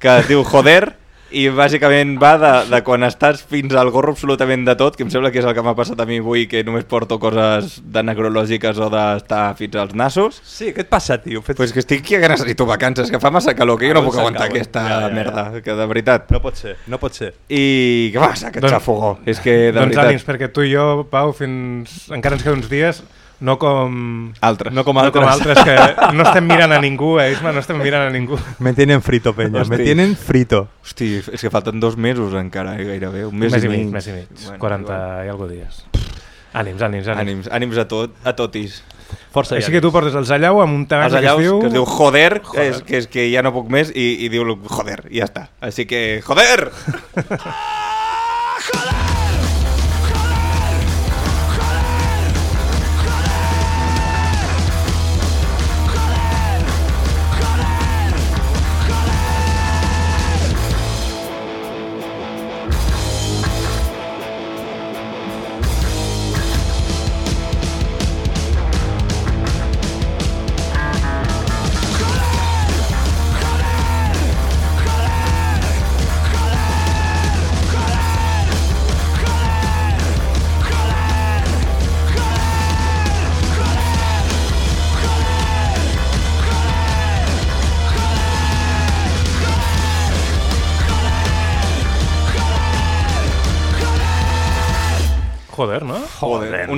que es diu Joder i bàsicament va de, de quan estàs fins al gorro absolutament de tot, que em sembla que és el que m'ha passat a mi avui, que només porto coses de necrològiques o d'estar fins als nassos. Sí, què et passa, tio? Fet... Pues que estic que necessito vacances, que fa massa calor, que jo no Ah, puc aguantar s'acaba. aquesta Ja, ja, ja. merda, que de veritat. No pot ser, no pot ser. I què passa, aquest Doncs- xafogó? És que de doncs veritat... ànims, perquè tu i jo, Pau, fins... encara ens queden uns dies, no com... Altres. No com No com altres. altres, que no estem mirant a ningú, eh, Isma, no estem mirant a ningú. Me tienen frito, penya, me Hosti. tienen frito. Hosti, és que falten dos mesos encara, eh, gairebé. Un mes, Més i mig. mig, més i mig. Bueno, 40 igual. i algo dies. Ànims, ànims, ànims. Ànims, ànims a tot, a totis. Força Així que tu portes els allau amb un tema Els que es diu... que es diu joder, joder. És, que és que ja no puc més i, i diu joder, i ja està. Així que, joder! Joder,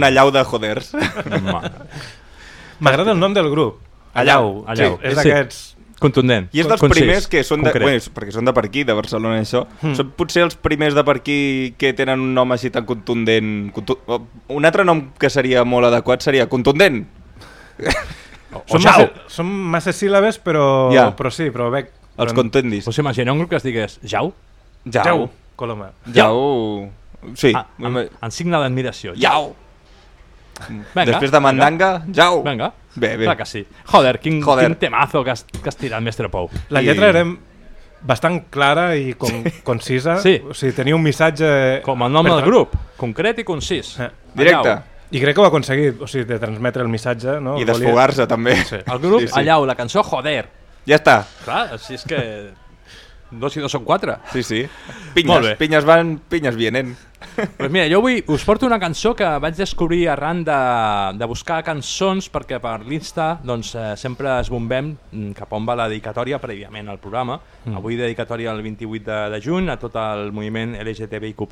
una llau de joders. M'agrada el nom del grup. Allau. Allau. Sí, és Sí. d'aquests... Contundent. I és dels Concís, primers que són de, bueno, perquè són de per aquí, de Barcelona i això. Mm. Són potser els primers de per aquí que tenen un nom així tan contundent. Contu o- un altre nom que seria molt adequat seria contundent. Són jau. massa, són massa síl·labes, però, Ja. però sí, però bé... Els però- contendis. Us imagineu un grup que es digués Jau? Jau. Jau, Coloma. Jau. Sí. Ah, en, en signe d'admiració. Jau. Vinga, Després de Mandanga, jau! Vinga. Bé, bé. Clar que sí. Joder, quin, Joder. quin temazo que has, que has tirat, mestre Pou. La lletra era bastant clara i con concisa. Sí. O sigui, tenia un missatge... Com el nom per del grup, concret i concís. Eh. Directe. I crec que ho ha aconseguit, o sigui, de transmetre el missatge. No? I desfogar-se, també. Sí. El grup, Sí, sí. allà, la cançó, joder. Ja està. Clar, si és que... Dos i dos són quatre. Sí, sí. Pinyes, pinyes van, pinyes vienen. Pues mira, jo avui us porto una cançó que vaig descobrir arran de, de buscar cançons perquè per l'Insta doncs, eh, sempre es bombem mm, cap on va la dedicatòria prèviament al programa. Mm. Avui dedicatòria el 28 de, de juny a tot el moviment LGTBIQ+,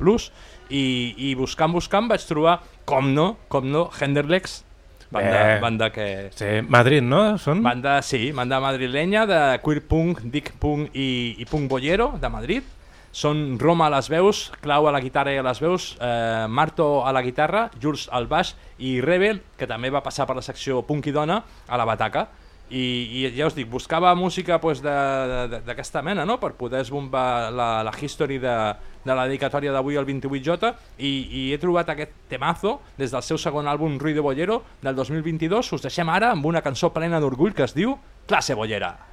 i, i buscant, buscant vaig trobar, com no, com no, Henderlex, banda, Bé. banda que... Sí, Madrid, no? Són? Banda, sí, banda madrileña de queer punk, dick punk i, i punk bollero de Madrid. Són Roma a les veus, Clau a la guitarra i a les veus, eh, Marto a la guitarra, Jules al baix i Rebel, que també va passar per la secció punk i dona, a la bataca. I, i ja us dic, buscava música d'aquesta mena, no?, per poder esbombar la, la history de, de la dedicatòria d'avui al 28J i, i he trobat aquest temazo des del seu segon àlbum Ruido Bollero del 2022. Us deixem ara amb una cançó plena d'orgull que es diu Classe Bollera.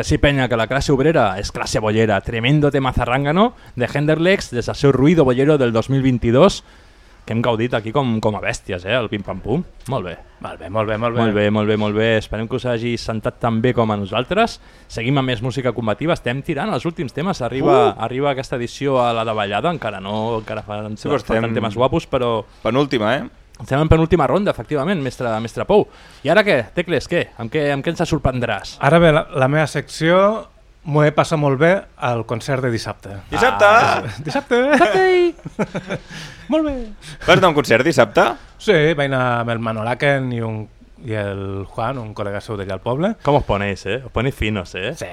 Que sí, penya, que la classe obrera és classe bollera. Tremendo tema zarrangano de Henderlex des del seu Ruido Bollero del 2022 que hem gaudit aquí com, com a bèsties, eh, el pim-pam-pum. Molt bé. Molt bé, molt bé, molt bé. Molt bé, molt bé, molt bé. Esperem que us hagi sentat tan bé com a nosaltres. Seguim amb més música combativa. Estem tirant els últims temes. Arriba, Uh! arriba aquesta edició a la davallada. Encara no, encara fan, Sí, estem- temes guapos, però... Penúltima, eh? Estem en penúltima ronda, efectivament, mestre, mestre Pou. I ara què? Tecles, què? Amb què, amb què ens sorprendràs? Ara ve la, la meva secció m'ho he passat molt bé al concert de dissabte. Dissabte! Ah, dissabte! molt bé! Vas anar a un concert dissabte? Sí, vaig anar amb el Manolaken i un, i el Juan, un col·lega seu d'allà al poble. Com os ponéis, eh? Os ponéis finos, eh? Sí.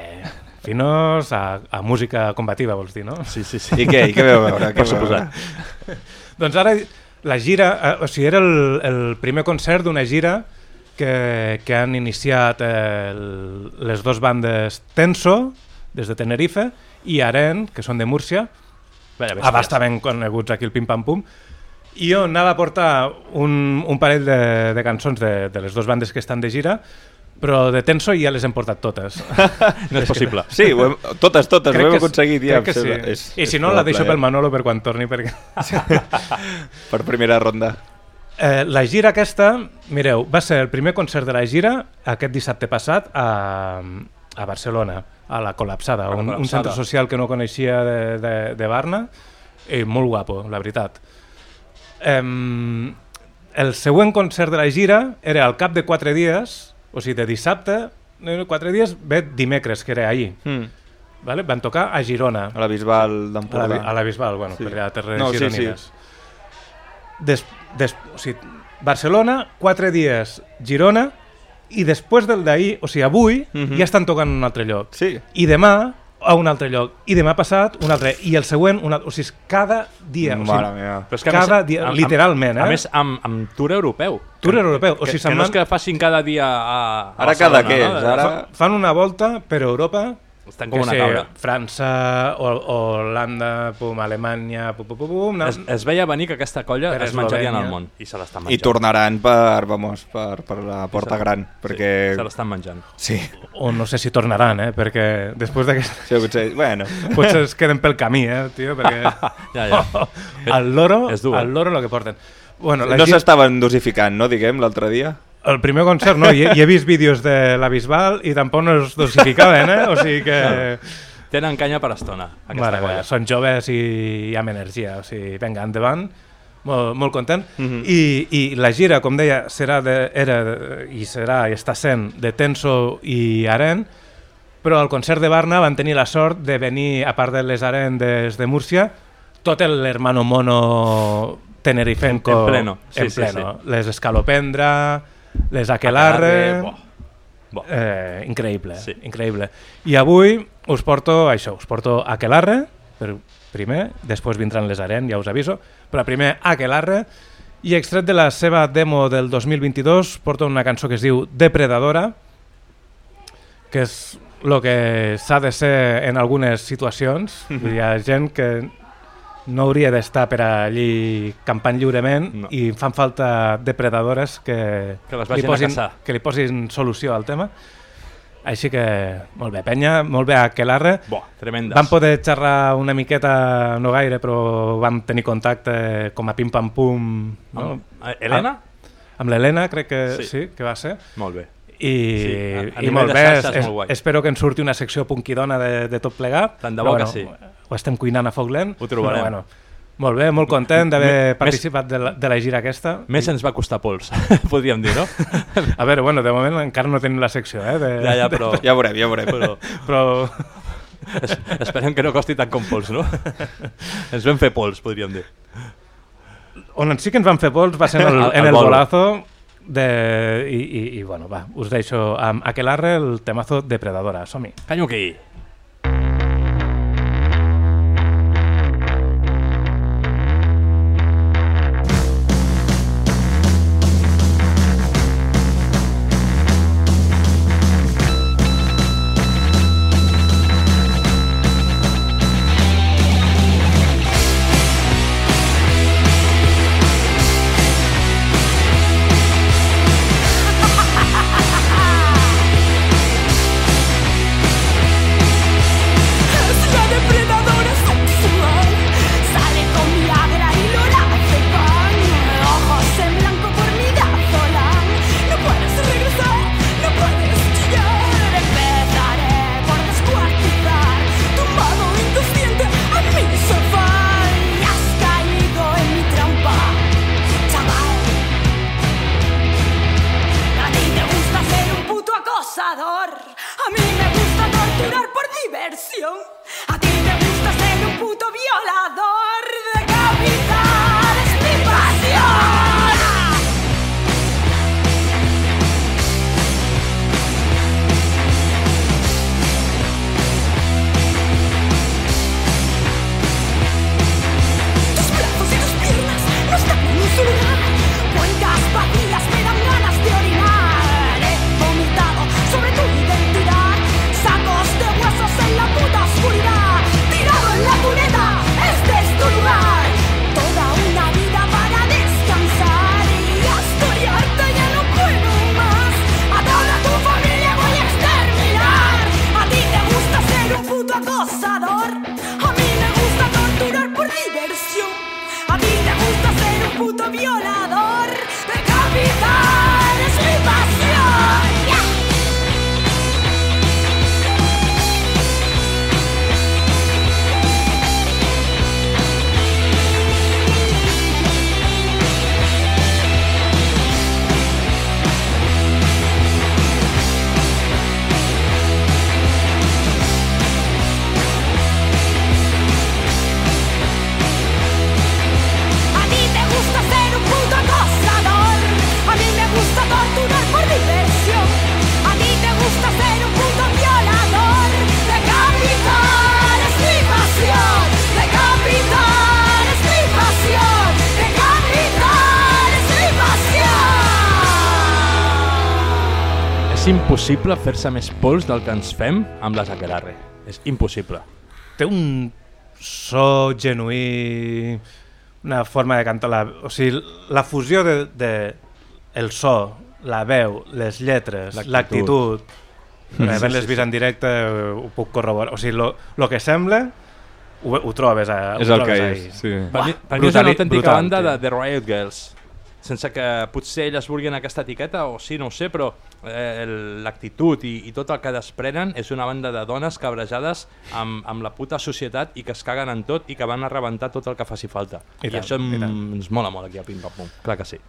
Finos a, a música combativa, vols dir, no? Sí, sí, sí. I què? I què veu veure? Què Per veu veure? suposat. doncs ara la gira, eh, o sigui, era el, el primer concert d'una gira que, que han iniciat eh, les dues bandes Tenso, des de Tenerife, i Aren, que són de Múrcia, Vaya bèsties. abastament coneguts aquí el Pim Pam Pum, i jo anava a portar un, un parell de, de cançons de, de les dues bandes que estan de gira, però de Tenso ja les hem portat totes. No és possible. Sí, ho hem, totes, totes, Crec ho hem aconseguit ja. crec que sí. És, I si és no, la deixo eh? pel Manolo per quan torni, perquè... Per primera ronda. Eh, la gira aquesta, mireu, va ser el primer concert de la gira aquest dissabte passat a, a Barcelona, a la Col·lapsada, A la un, un centre social que no coneixia de, de, de Barna, i molt guapo, la veritat. Em, el següent concert de la gira era al cap de quatre dies, o sigui, de dissabte, no, quatre dies, ve dimecres, que era ahir. Mm. Vale? Van tocar a Girona. A la Bisbal A d'Empordà. Bi- a la Bisbal, bueno, Sí. per allà, terres No, sí, gironines. Des, des, o sigui, Barcelona, quatre dies Girona, i després del d'ahir, o sigui, avui, Mhm. ja estan tocant en un altre lloc. Sí. I demà a un altre lloc. I demà passat un altre. I el següent, un altre. O sigui, cada dia. O sigui. Però és que cada més, dia, amb- literalment, eh? A més, amb, amb tour europeu. Tour Que- europeu, o que, sigui, que, se'n no és que facin cada dia a, a Ara cada què? Ara- Fa- fan una volta per Europa Estan que com una sé, cabra. França, o, Holanda, pum, Alemanya, pum, pum, pum, pum, no, Es, es veia venir que aquesta colla Per es menjarien Eslovènia. al món. I se l'estan I menjant. tornaran per, vamos, per, per la Porta Gran, perquè... Se l'estan menjant. Sí, o no sé si tornaran, eh? perquè després d'aquest... sí, potser... Bueno, Potser es queden pel camí, eh, tio, perquè... Ja, ja. al loro, És dur, eh? al loro el que porten. Bueno, la no gira- s'estaven dosificant, no, diguem, l'altre dia? El primer concert, no, i, he- i he vist vídeos de la Bisbal i tampoc no es dosificaven, eh? O sigui que... Tenen canya per estona, aquesta Mare colla. són joves i amb energia, o sigui, vinga, endavant, molt, molt content. Mhm. I, I la gira, com deia, serà de, era i serà i està sent de Tenso i Aren, però al concert de Barna van tenir la sort de venir, a part de les Aren des de Múrcia, tot el hermano mono tenerifenco En- en pleno, sí, en sí, pleno. Les Escalopendra, les Aquelarre... Buah. Buah. Eh, increïble, Sí. increïble. I avui us porto això, us porto Aquelarre, per primer, després vindran les Aren, ja us aviso, però primer Aquelarre, i extret de la seva demo del 2022 porto una cançó que es diu Depredadora, que és el que s'ha de ser en algunes situacions. Dir, Hi ha gent que no hauria d'estar per allí campant lliurement No. i fan falta depredadores que, Que les li posin, que li posin solució al tema. Així que, molt bé, penya, molt bé a Aquelarre. Buah, tremendes. Vam poder xerrar una miqueta, no gaire, però vam tenir contacte com a pim-pam-pum. No? Amb- eh, Helena? Amb l'Helena, crec que sí. Sí. que va ser. Molt bé. I, Sí, a- a i molt bé, es, molt guai. espero que ens surti una secció punquidona de, de tot plegat. Tant de però bo que sí. Ho estem cuinant a foc lent. Ho trobarem. Però, bueno, molt bé, molt content d'haver participat de la, de la gira aquesta. Més ens va costar pols, podríem dir, no? A veure, bueno, de moment encara no tenim la secció, eh? De, Ja, ja, però... Ja veurem, ja veurem. però però es, esperem que no costi tant com pols, no? ens vam fer pols, podríem dir. on sí que ens van fer pols va ser en el, en el bolo. bolazo de, i, i, i bueno, va, us deixo amb Aquelarre el temazo Depredadora, som-hi. Canyo aquí. Impossible fer-se més pols del que ens fem amb les Aquelarre. És impossible. Té un so genuí, una forma de cantar, la, o sigui, la fusió de, de el so, la veu, les lletres, L'actitud. Mm, mm, sí, havent sí, les vist en directe ho puc corroborar, o sigui, lo, lo que sembla ho, ho trobes, a, És ho el trobes que ahí. és, sí. Per mi, per mi és una autèntica banda de, de Riot Girls sense que potser elles vulguin aquesta etiqueta o sí, no ho sé, però eh, l'actitud i, i tot el que desprenen és una banda de dones cabrejades amb, amb la puta societat i que es caguen en tot i que van a rebentar tot el que faci falta. I I, tant, això i tant. ens mola molt aquí al Pim Pam Pum, clar que sí.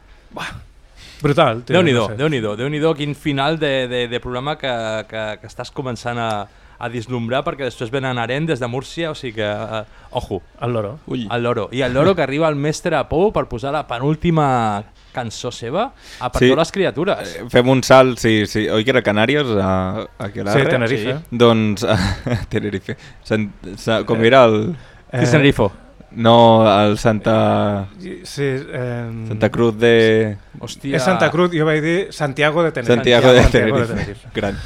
Brutal, Déu-n'hi-do, no sé. Déu-n'hi-do, Déu-n'hi-do, quin final de, de, de programa que, que, que estàs començant a, a dislumbrar perquè després venen Aren des de Múrcia, o sigui que, uh, ojo. El loro. Ui. El loro. I el loro que arriba al mestre Pou per posar la penúltima cançó seva a Per Sí. les criatures. Eh, Fem un salt, sí, sí. Oi que era Canàries? A, a? Sí, Tenerife. Sí. Doncs, a Tenerife. Sant, sa, com era el... Eh, Tenerife? No, el Santa... Sí, eh, Santa Cruz de... Hòstia. És Santa Cruz, jo vaig dir Santiago de Tenerife. Santiago de Santiago Tenerife. de Tenerife. Gran.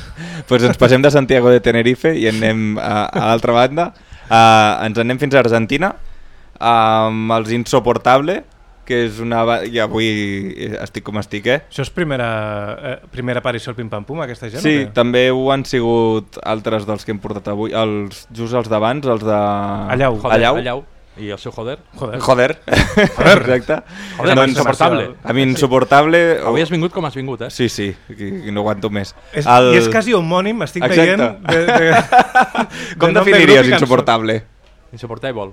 Pues ens passem de Santiago de Tenerife i anem a, a l'altra banda. Uh, ens anem fins a Argentina amb els Insoportable, que és una... I avui estic com estic, eh? Això és primera, eh, primera aparició al Pim Pam Pum, aquesta gent? Sí, també ho han sigut altres dels que hem portat avui, els, just els d'abans, els de... Allau. Joder, Allau. Allau. I el seu joder. Joder. Joder. Joder. Exacte. Joder, Doncs, insoportable. A mi insoportable... Avui has vingut com has vingut, eh? Sí, sí, no aguanto més. És, I és quasi homònim, estic Exacte. veient... De, de, Com de de definiries grup i cançó. insoportable? Insoportable.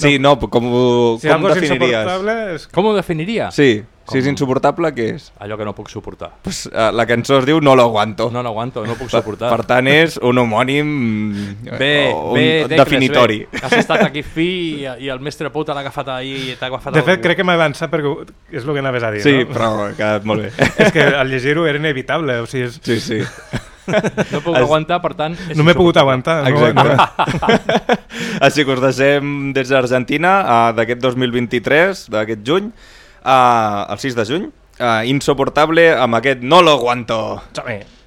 Sí, no, com, ho- Si com definiries? és... Com ho definiria? Sí, Com? si és insuportable, què és? Allò que no puc suportar. Pues, uh, la cançó es diu No lo aguanto. No l'aguanto, no puc suportar. per tant, és un homònim Bé, o bé, un Decles, definitori. Bé. Has estat aquí fi i, i el mestre Pou te l'ha agafat ahir i t'ha agafat De el- fet, crec que m'he avançat perquè és el que anaves a dir, Sí, no? però ha quedat molt bé. és que al llegir-ho era inevitable, o sigui... És... Sí, sí. No puc Es- aguantar, per tant... No m'he pogut aguantar. No, Exacte. Així que us deixem des d'Argentina uh, d'aquest 2023, d'aquest juny, uh, el 6 de juny, uh, insoportable amb aquest No lo aguanto. Som-hi.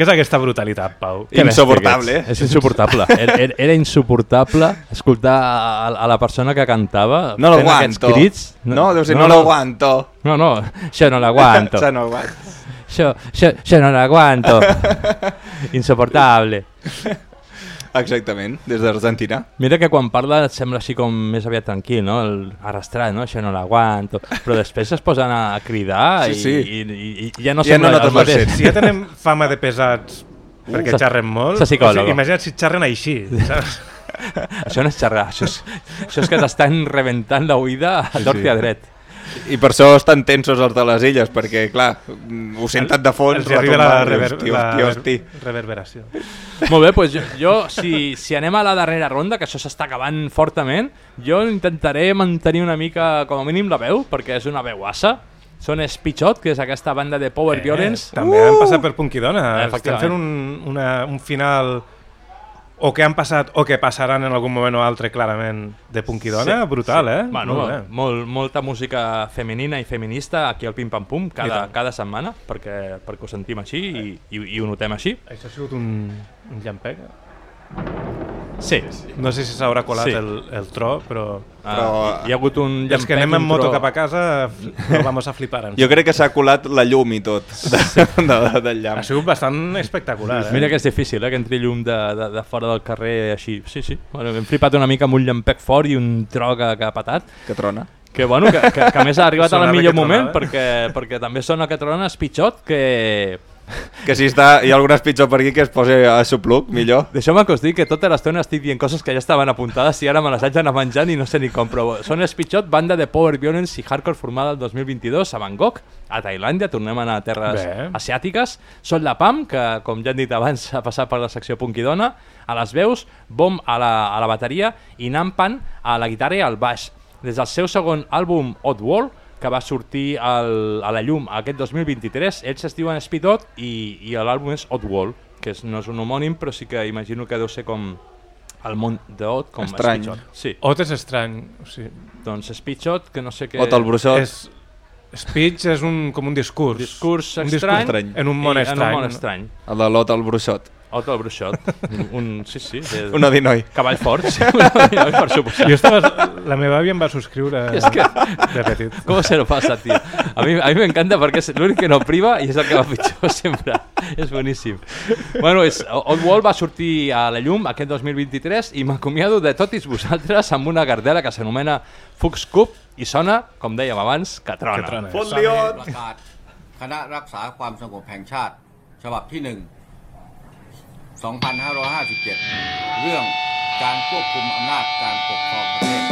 Què és aquesta brutalitat, Pau? Que Insoportable, bèstia. És insuportable. Era, era- era insuportable escoltar a, a la persona que cantava No lo fent aquests aguanto. crits. No, deu ser no lo aguanto. No, no, això no l'aguanto. Això no aguanto. Això, això, això no l'aguanto. Insoportable. Exactament, des d'Argentina. Mira que quan parla et sembla així com més aviat tranquil, no? El arrastrat, no? Això no l'aguanto. Però després es posen a cridar Sí, i, sí. i, i, i ja no Ja sembla no el mateix. Si ja tenem fama de pesats perquè xerren molt, o sigui, imagina't si xerren així, saps? Això no és xerrar, això és, això és que t'estan rebentant l'oïda a tort sí. i a dret. I per això estan tensos els de les illes, perquè, clar, ho senten de fons, Els arriba la, rever, hosti, la hosti, hosti. reverberació. Molt bé, doncs jo, jo si, si anem a la darrera ronda, que això s'està acabant fortament, jo intentaré mantenir una mica, com a mínim, la veu, perquè és una veuassa. Són Spichot, que és aquesta banda de Power Eh, Violence. També han passat per Punkidona. Estem Efectivament. fent un, una, un final o que han passat o que passaran en algun moment o altre clarament de Punkidona, brutal, eh? Bueno, Molt bé. molt, molta música femenina i feminista aquí al Pim Pam Pum cada, cada setmana perquè, perquè ho sentim així i, i, i ho notem així. Això ha sigut un, un llampec. Sí. No sé si s'haurà colat Sí. el, el tro, però... Ah, hi ha hagut un Els que llampec, anem en moto tro. cap a casa no vamos a flipar. em Jo crec que s'ha colat la llum i tot de, de, del llamp. Ha sigut bastant espectacular, eh? Mira que és difícil, eh, que entri llum de, de, de fora del carrer així. Sí, sí. Bueno, hem flipat una mica amb un llampec fort i un tro que, que ha patat. Que trona. Que, bueno, que, que, que a més ha arribat al millor moment perquè, perquè també sona que trona Espitxot que... Que si està, hi ha algun pitjor per aquí que es posi a supluc, millor. Deixeu-me que us digui que tota l'estona estic dient coses que ja estaven apuntades i ara me les haig d'anar menjant i no sé ni com, però són Espitxot, banda de power violence i hardcore formada el 2022 a Bangkok, a Tailàndia, tornem a anar a terres Bé. asiàtiques. Són la PAM, que com ja han dit abans ha passat per la secció Punkidona, a les veus, Bom a la, a la bateria i Nampan a la guitarra i al baix. Des del seu segon àlbum Oddworld, que va sortir al, a la llum aquest 2023, ells es diuen Speedot i, i l'àlbum és Oddworld, que és, no és un homònim, però sí que imagino que deu ser com el món d'Odd, com Estrany. Speedshot. Sí. Ot és estrany. O sigui, Doncs Speedshot, que no sé què... Ot el bruixot. És, speech és un, com un discurs. Discurs un estrany, discurs en un món estrany. En un món estrany. El de l'Ot el bruixot. Ot el bruixot. Un, un, sí, sí. De, Un odinoi. Cavall fort, sí. Un odinoi, per suposar. Jo estava, la meva àvia em va subscriure És que... de petit. ¿Cómo se lo pasa, tío? A mí, a mí me encanta porque es l'únic que no priva i és el que va pitjor sempre. És boníssim. Bueno, és, Oddworld va sortir a la llum aquest 2023 i m'acomiado de tots vosaltres amb una gardela que s'anomena Fux Cup i sona, com dèiem abans, que trona. Que trona. Fot liot! ประกาศคณะรักษาความสงบแห่งชาติ ฉบับที่ 1 2557 เรื่องการควบคุมอำนาจการปกครองประเทศ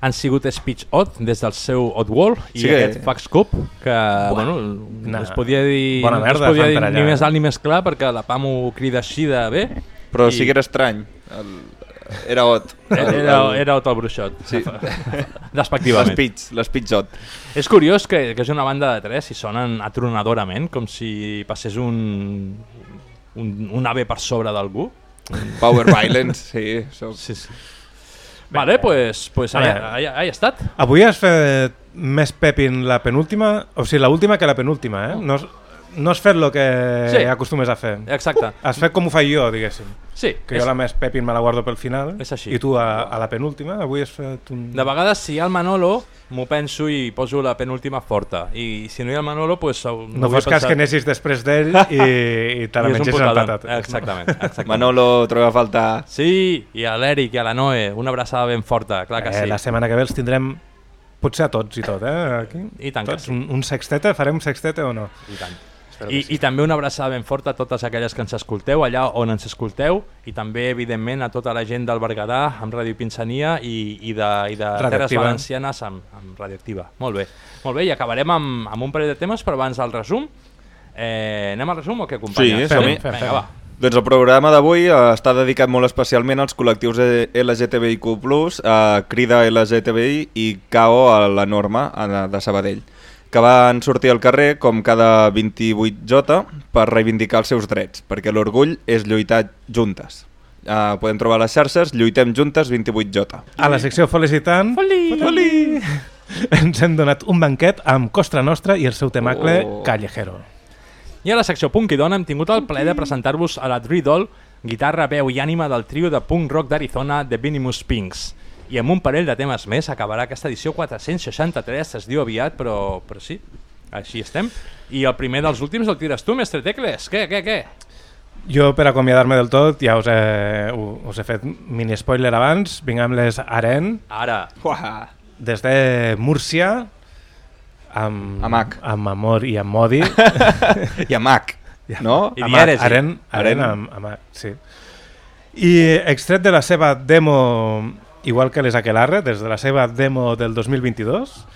han sigut Speech Odd des del seu Oddworld i Sí que- aquest Fax Cup que bueno, Nah. es podia dir, Bona no merda es podia dir allà, ni més eh? alt ni més clar perquè la PAM ho crida així de bé Però I- sí que era estrany. El... Era Ot. Era, era, era Ot el Bruixot, Sí. despectivament. L'Spitz, l'Spitzot. És curiós que, que és una banda de tres i sonen atronadorament, com si passés un, un, un ave per sobre d'algú. Power Violence, sí. Soc... Sí, sí. Vale, pues, pues ahí, ahí, ahí ha estat. Avui has fet més pepin la penúltima, o sigui, la última que la penúltima, eh? No no has fet el que Sí. acostumes a fer. Exacte. Has fet com ho faig jo, diguéssim. Sí, Que és- jo la més pepin me la guardo pel final. És així. I tu a, a la penúltima, avui has fet un... De vegades, si hi ha el Manolo, m'ho penso i poso la penúltima forta. I si no hi ha el Manolo, pues, no, fos cas pensat. que anessis després d'ell i, i te la I mengis al putadón. patat. Exactament, exactament. Manolo troba a faltar. Sí, i a l'Eric i a la Noe, una abraçada ben forta, clar que eh, sí. La setmana que ve els tindrem potser a tots i tot, eh? Aquí. I tant que tots, sí. un, un sextete? Farem un sextete o no? I tant. I, sí. I també una abraçada ben forta a totes aquelles que ens escolteu, allà on ens escolteu, i també, evidentment, a tota la gent del Berguedà, amb Ràdio Pinsania, i, i de, i de Terres. Valencianes amb, amb Radioactiva. Molt bé. Molt bé, i acabarem amb, amb un parell de temes, però abans del resum. Eh, anem al resum o què, Sí, companyes? som-hi. Vinga, va. Doncs el programa d'avui eh, està dedicat molt especialment als col·lectius LGTBIQ+, a Crida LGTBI i CAO a la Norma de Sabadell, que van sortir al carrer com cada 28J per reivindicar els seus drets, perquè l'orgull és lluitar juntes. Uh, podem trobar les xarxes Lluitem Juntes 28J. A la secció Felicitant Foli! Foli! ens hem donat un banquet amb Costra Nostra i el seu temacle Oh. Callejero. I a la secció Punk i Dona hem tingut el plaer de presentar-vos a la Dridol, guitarra, veu i ànima del trio de punk rock d'Arizona The Vinimus Pinks. I amb un parell de temes més acabarà aquesta edició 463, es diu aviat, però, però sí, així estem. I el primer dels últims el tires tu, mestre Tecles. Què, què, què? Jo, per acomiadar-me del tot, ja us he, us he fet mini spoiler abans, vinc amb les Aren. Ara. Uah. Des de Múrcia, amb, Amac. amb amor i amb modi. I amac, no? I Amac, dièresi. Aren, Aren, Aren. amb, amac, sí. I extret de la seva demo, igual que les Aquelarre, des de la seva demo del 2022,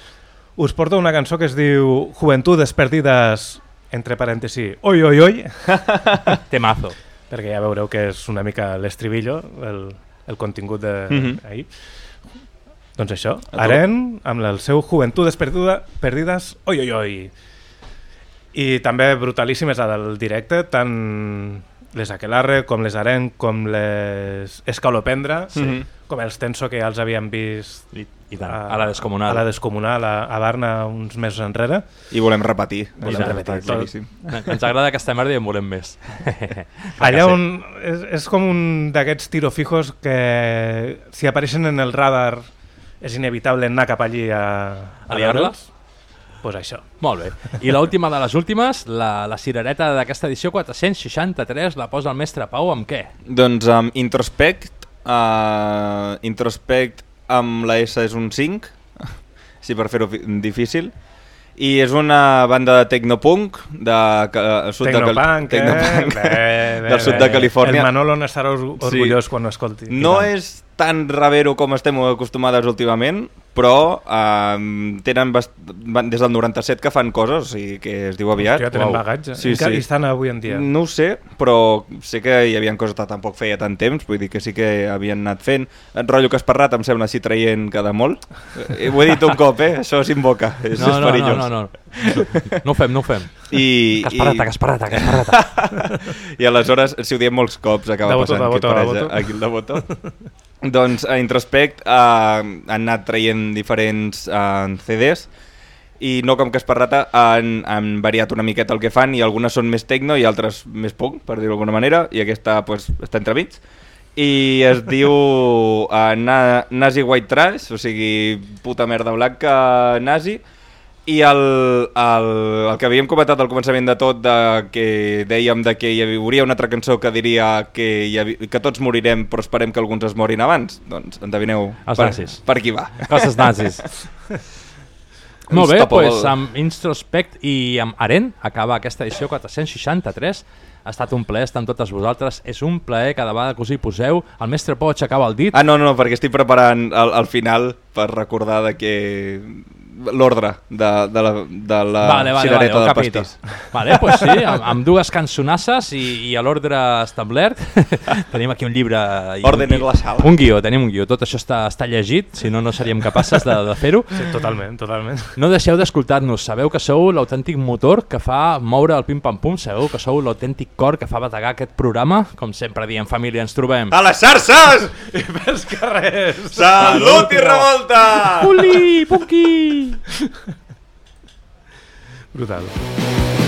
us porto una cançó que es diu Juventudes perdides, entre parèntesi, oi, oi, oi. Temazo. Perquè ja veureu que és una mica l'estribillo, el, el contingut de Mhm. ahí. Doncs això. Aren, amb el seu Juventudes perduda, perdides, oi, oi, oi. I també brutalíssimes a del directe, tant les Aquelarre, com les Aren, com les Escalopendra, Sí. Mhm. Com els Tenso, que ja els havíem vist I, i tant, a la Descomunal. a la Descomunal, a, a Barna, uns mesos enrere. I volem repetir. Volem tant, repetir, tot. Ens agrada aquesta merda i en volem més. Allà on és, és com un d'aquests tirofijos que si apareixen en el radar és inevitable anar cap allí a, A liar-la? veure'ls. pues això. Molt bé. I l'última de les últimes, la, la cirereta d'aquesta edició 463, la posa el mestre Pau amb què? Doncs amb Introspect, uh, Introspect amb la S és un 5, sí per fer-ho difícil, i és una banda de tecnopunk de, ca- sud de, Cal- Tecnopunk, eh? Tecnopunk Bé, bé, del sud de Califòrnia. El Manolo n'estarà orgu- orgullós quan ho escolti. No tant. és tan ravero com estem acostumades últimament, però eh, tenen bast... van des del 97 que fan coses, o sigui que es diu aviat. Ja tenen bagatge. Encara hi estan avui en dia. No ho sé, però sé que hi havia coses que tampoc feia tant temps, vull dir que sí que havien anat fent. El rotllo que has parlat em sembla així traient cada molt. Eh, Ho he dit un cop, eh? Això s'invoca, és, No, és no, perillós. no, no, no. No ho fem, no ho fem. I, Casparrata, casparrata, casparrata. I aleshores, si ho diem molts cops, acaba De passant de botó, que de pareix botó. aquí el de botó. doncs a Introspect eh, han anat traient diferents eh, CDs i no com que es parrata han, han variat una miqueta el que fan i algunes són més techno i altres més punk, per dir-ho d'alguna manera, i aquesta pues, està entremig. I es diu uh, na Nazi White Trash, o sigui, puta merda blanca nazi, i el, el, el que havíem comentat al començament de tot, de que dèiem de que hi hauria una altra cançó que diria que, hi havi, que tots morirem però esperem que alguns es morin abans, doncs endevineu Els per, nazis. per qui va. Coses nazis. Molt bé, Unstoppable. doncs amb Introspect i amb Aren acaba aquesta edició 463. Ha estat un plaer estar amb totes vosaltres. És un plaer cada vegada que us hi poseu. El mestre Pau aixecava el dit. Ah, no, no, perquè estic preparant al, al final per recordar de que l'ordre de, de la, de la vale, vale, cirereta vale, de un capítol. pastís. Vale, pues sí, amb, amb dues cançonasses i, i a l'ordre establert. tenim aquí un llibre... I Orden un, la sala. Un guió, tenim un guió. Tot això està, està llegit, si no, no seríem capaces de, de fer-ho. Sí, totalment, totalment. No deixeu d'escoltar-nos, sabeu que sou l'autèntic motor que fa moure el pim-pam-pum, sabeu que sou l'autèntic cor que fa bategar aquest programa, com sempre diem, família, ens trobem. A les xarxes! I pels carrers! Salut i revolta! Puli, punqui! Brutal.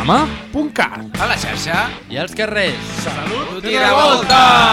programa.cat A la xarxa i als carrers. Salut Salut i revolta! revolta!